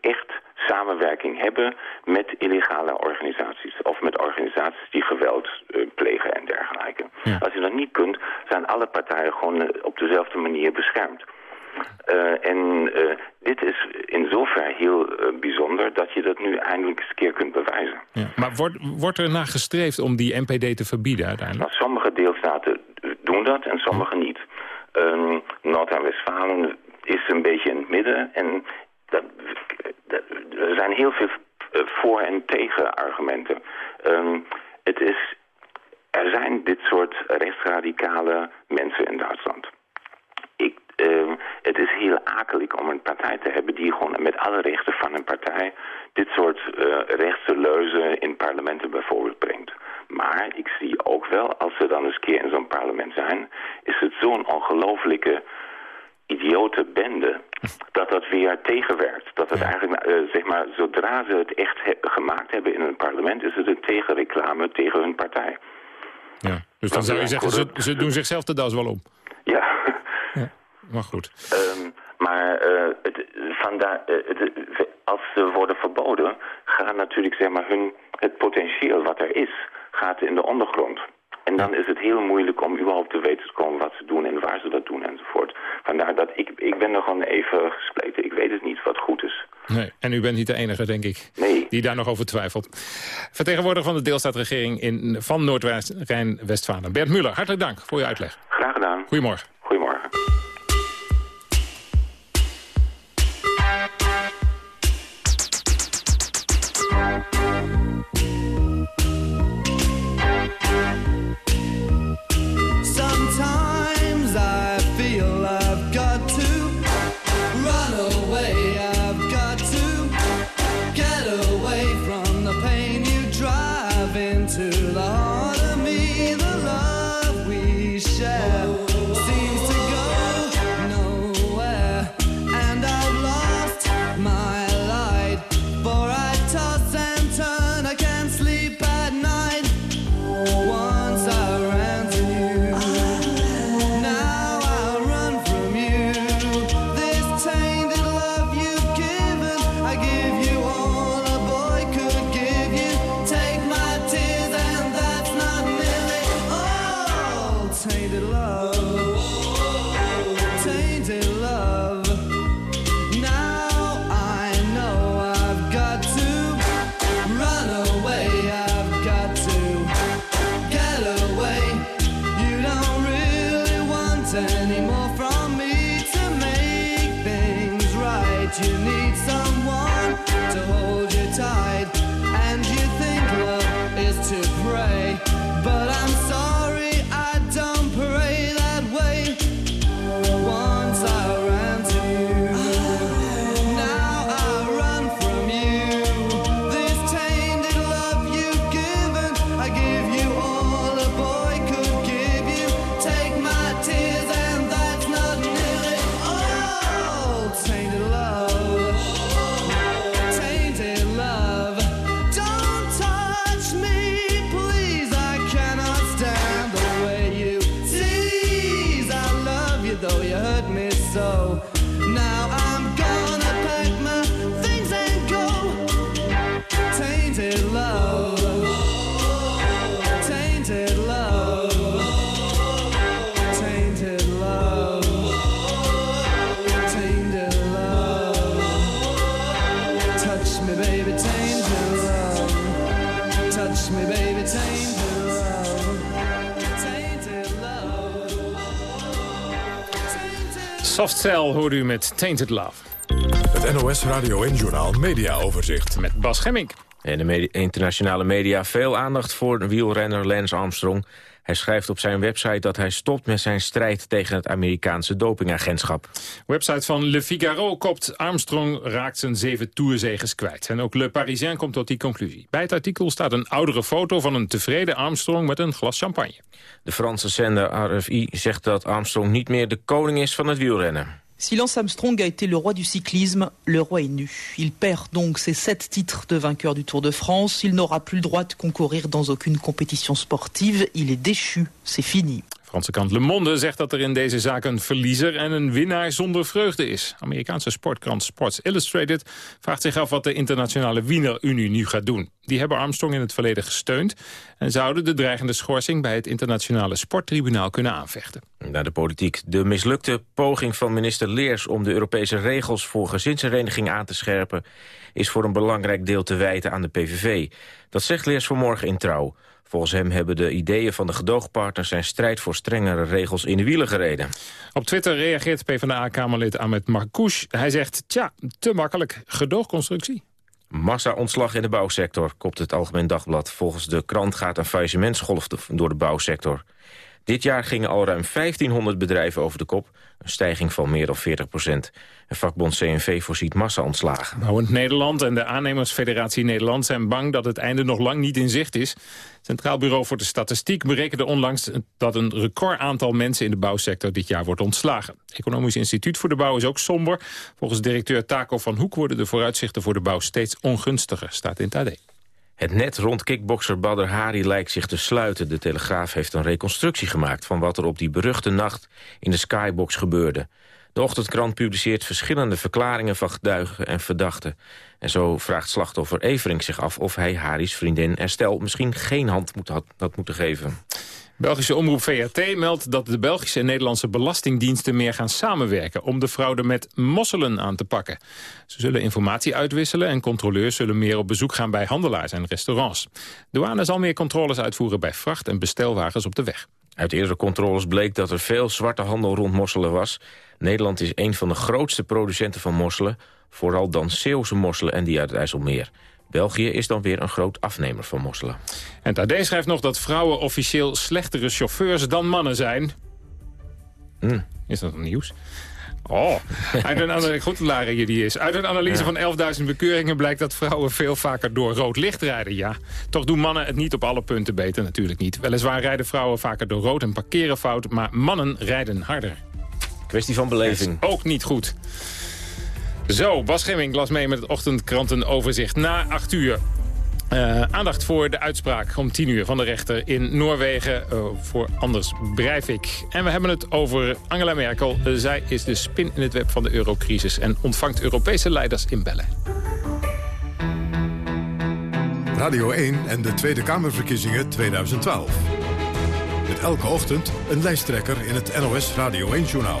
echt samenwerking hebben met illegale organisaties. Of met organisaties die geweld uh, plegen en dergelijke. Ja. Als je dat niet kunt, zijn alle partijen gewoon op dezelfde manier beschermd. Uh, en uh, dit is in zover heel uh, bijzonder dat je dat nu eindelijk eens een keer kunt bewijzen. Ja. Maar wordt, wordt er naar gestreefd om die NPD te verbieden uiteindelijk? Nou, sommige deelstaten doen dat en sommige niet. Um, Noord- en Westfalen is een beetje in het midden en dat, dat, er zijn heel veel voor- en tegenargumenten. Um, het is, er zijn dit soort rechtsradicale mensen in Duitsland. Uh, het is heel akelig om een partij te hebben die gewoon met alle rechten van een partij dit soort uh, rechtse leuzen in parlementen bijvoorbeeld brengt. Maar ik zie ook wel, als ze dan eens keer in zo'n parlement zijn, is het zo'n ongelofelijke idiote bende dat dat weer tegenwerkt. Dat het ja. eigenlijk, uh, zeg maar, zodra ze het echt he gemaakt hebben in een parlement, is het een tegenreclame tegen hun partij. Ja, dus dan zou je zeggen, ze, ze doen zichzelf de das wel om. Ja. Maar goed. Um, maar uh, het, vandaar, het, als ze worden verboden, gaat natuurlijk zeg maar, hun, het potentieel wat er is, gaat in de ondergrond. En dan is het heel moeilijk om überhaupt te weten te komen wat ze doen en waar ze dat doen enzovoort. Vandaar dat ik, ik ben er gewoon even gespleten. Ik weet het niet wat goed is. Nee, en u bent niet de enige, denk ik, nee. die daar nog over twijfelt. Vertegenwoordiger van de deelstaatregering in, van Noord-Rijn-Westfalen. Bert Muller, hartelijk dank voor uw uitleg. Graag gedaan. Goedemorgen. Soft Cell hoorde u met Tainted Love. Het NOS Radio en Journaal Media Overzicht. Met Bas Gemmink. En de internationale media veel aandacht voor wielrenner Lance Armstrong. Hij schrijft op zijn website dat hij stopt met zijn strijd tegen het Amerikaanse dopingagentschap. Website van Le Figaro kopt Armstrong raakt zijn zeven tourzeges kwijt. En ook Le Parisien komt tot die conclusie. Bij het artikel staat een oudere foto van een tevreden Armstrong met een glas champagne. De Franse zender RFI zegt dat Armstrong niet meer de koning is van het wielrennen. Si Lance Armstrong a été le roi du cyclisme, le roi est nu. Il perd donc ses sept titres de vainqueur du Tour de France. Il n'aura plus le droit de concourir dans aucune compétition sportive. Il est déchu. C'est fini. Franse kant Le Monde zegt dat er in deze zaak een verliezer en een winnaar zonder vreugde is. Amerikaanse sportkrant Sports Illustrated vraagt zich af wat de internationale wielerunie nu gaat doen. Die hebben Armstrong in het verleden gesteund en zouden de dreigende schorsing bij het internationale sporttribunaal kunnen aanvechten. Naar de politiek. De mislukte poging van minister Leers om de Europese regels voor gezinshereniging aan te scherpen is voor een belangrijk deel te wijten aan de PVV. Dat zegt Leers vanmorgen in Trouw. Volgens hem hebben de ideeën van de gedoogpartners zijn strijd voor strengere regels in de wielen gereden. Op Twitter reageert PvdA-kamerlid Ahmed Marcouch. Hij zegt, tja, te makkelijk, gedoogconstructie. Massa-ontslag in de bouwsector, kopt het Algemeen Dagblad. Volgens de krant gaat een faillissementsgolf door de bouwsector. Dit jaar gingen al ruim 1500 bedrijven over de kop. Een stijging van meer dan 40 procent. En vakbond CNV voorziet massa-ontslagen. Bouwend Nederland en de aannemersfederatie Nederland zijn bang dat het einde nog lang niet in zicht is. Centraal Bureau voor de Statistiek berekende onlangs dat een record aantal mensen in de bouwsector dit jaar wordt ontslagen. Economisch Instituut voor de Bouw is ook somber. Volgens directeur Taco van Hoek worden de vooruitzichten voor de bouw steeds ongunstiger, staat in het AD. Het net rond kickbokser Badr Hari lijkt zich te sluiten. De Telegraaf heeft een reconstructie gemaakt van wat er op die beruchte nacht in de skybox gebeurde. De ochtendkrant publiceert verschillende verklaringen van getuigen en verdachten. En zo vraagt slachtoffer Evering zich af of hij Hari's vriendin Estelle misschien geen hand moet, had, had moeten geven. Belgische omroep VRT meldt dat de Belgische en Nederlandse belastingdiensten meer gaan samenwerken om de fraude met mosselen aan te pakken. Ze zullen informatie uitwisselen en controleurs zullen meer op bezoek gaan bij handelaars en restaurants. Douane zal meer controles uitvoeren bij vracht- en bestelwagens op de weg. Uit eerdere controles bleek dat er veel zwarte handel rond mosselen was. Nederland is een van de grootste producenten van mosselen. Vooral dan Zeeuwse mosselen en die uit het IJsselmeer. België is dan weer een groot afnemer van mosselen. En het AD schrijft nog dat vrouwen officieel slechtere chauffeurs dan mannen zijn. Mm. Is dat nieuws? Oh, uit een analyse, goed Lara hier die is. Uit een analyse van 11.000 bekeuringen blijkt dat vrouwen veel vaker door rood licht rijden. Ja, toch doen mannen het niet op alle punten beter, natuurlijk niet. Weliswaar rijden vrouwen vaker door rood en parkeren fout, maar mannen rijden harder. Kwestie van beleving. Ook niet goed. Zo, Bas Gemming las mee met het ochtendkrantenoverzicht na 8 uur. Uh, aandacht voor de uitspraak om 10 uur van de rechter in Noorwegen uh, voor Anders Breivik. En we hebben het over Angela Merkel. Zij is de spin in het web van de eurocrisis en ontvangt Europese leiders in bellen. Radio 1 en de Tweede Kamerverkiezingen 2012. Met elke ochtend een lijsttrekker in het NOS Radio 1-journaal.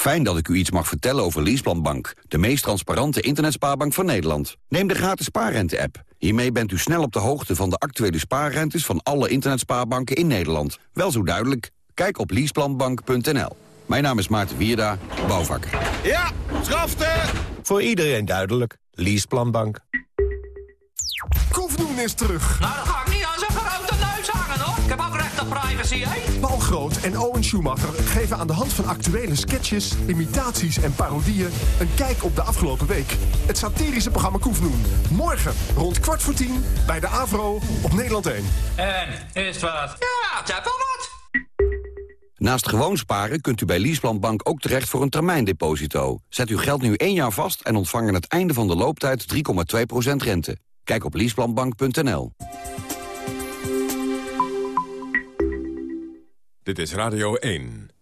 Fijn dat ik u iets mag vertellen over Leaseplanbank, de meest transparante internetspaarbank van Nederland. Neem de gratis spaarrente-app. Hiermee bent u snel op de hoogte van de actuele spaarrentes van alle internetspaarbanken in Nederland. Wel zo duidelijk, kijk op leaseplanbank.nl. Mijn naam is Maarten Wierda, bouwvakker. Ja, schafte! Voor iedereen duidelijk. Leaseplanbank. Koefdoen is terug. Nou, op privacy, hè? Paul Groot en Owen Schumacher geven aan de hand van actuele sketches, imitaties en parodieën een kijk op de afgelopen week. Het satirische programma Koefnoen. Morgen rond kwart voor tien bij de Avro op Nederland 1. En, is het wat? Ja, het wel wat. Naast gewoon sparen kunt u bij Leaseplanbank ook terecht voor een termijndeposito. Zet uw geld nu één jaar vast en ontvang aan het einde van de looptijd 3,2% rente. Kijk op leaseplanbank.nl. Dit is Radio 1.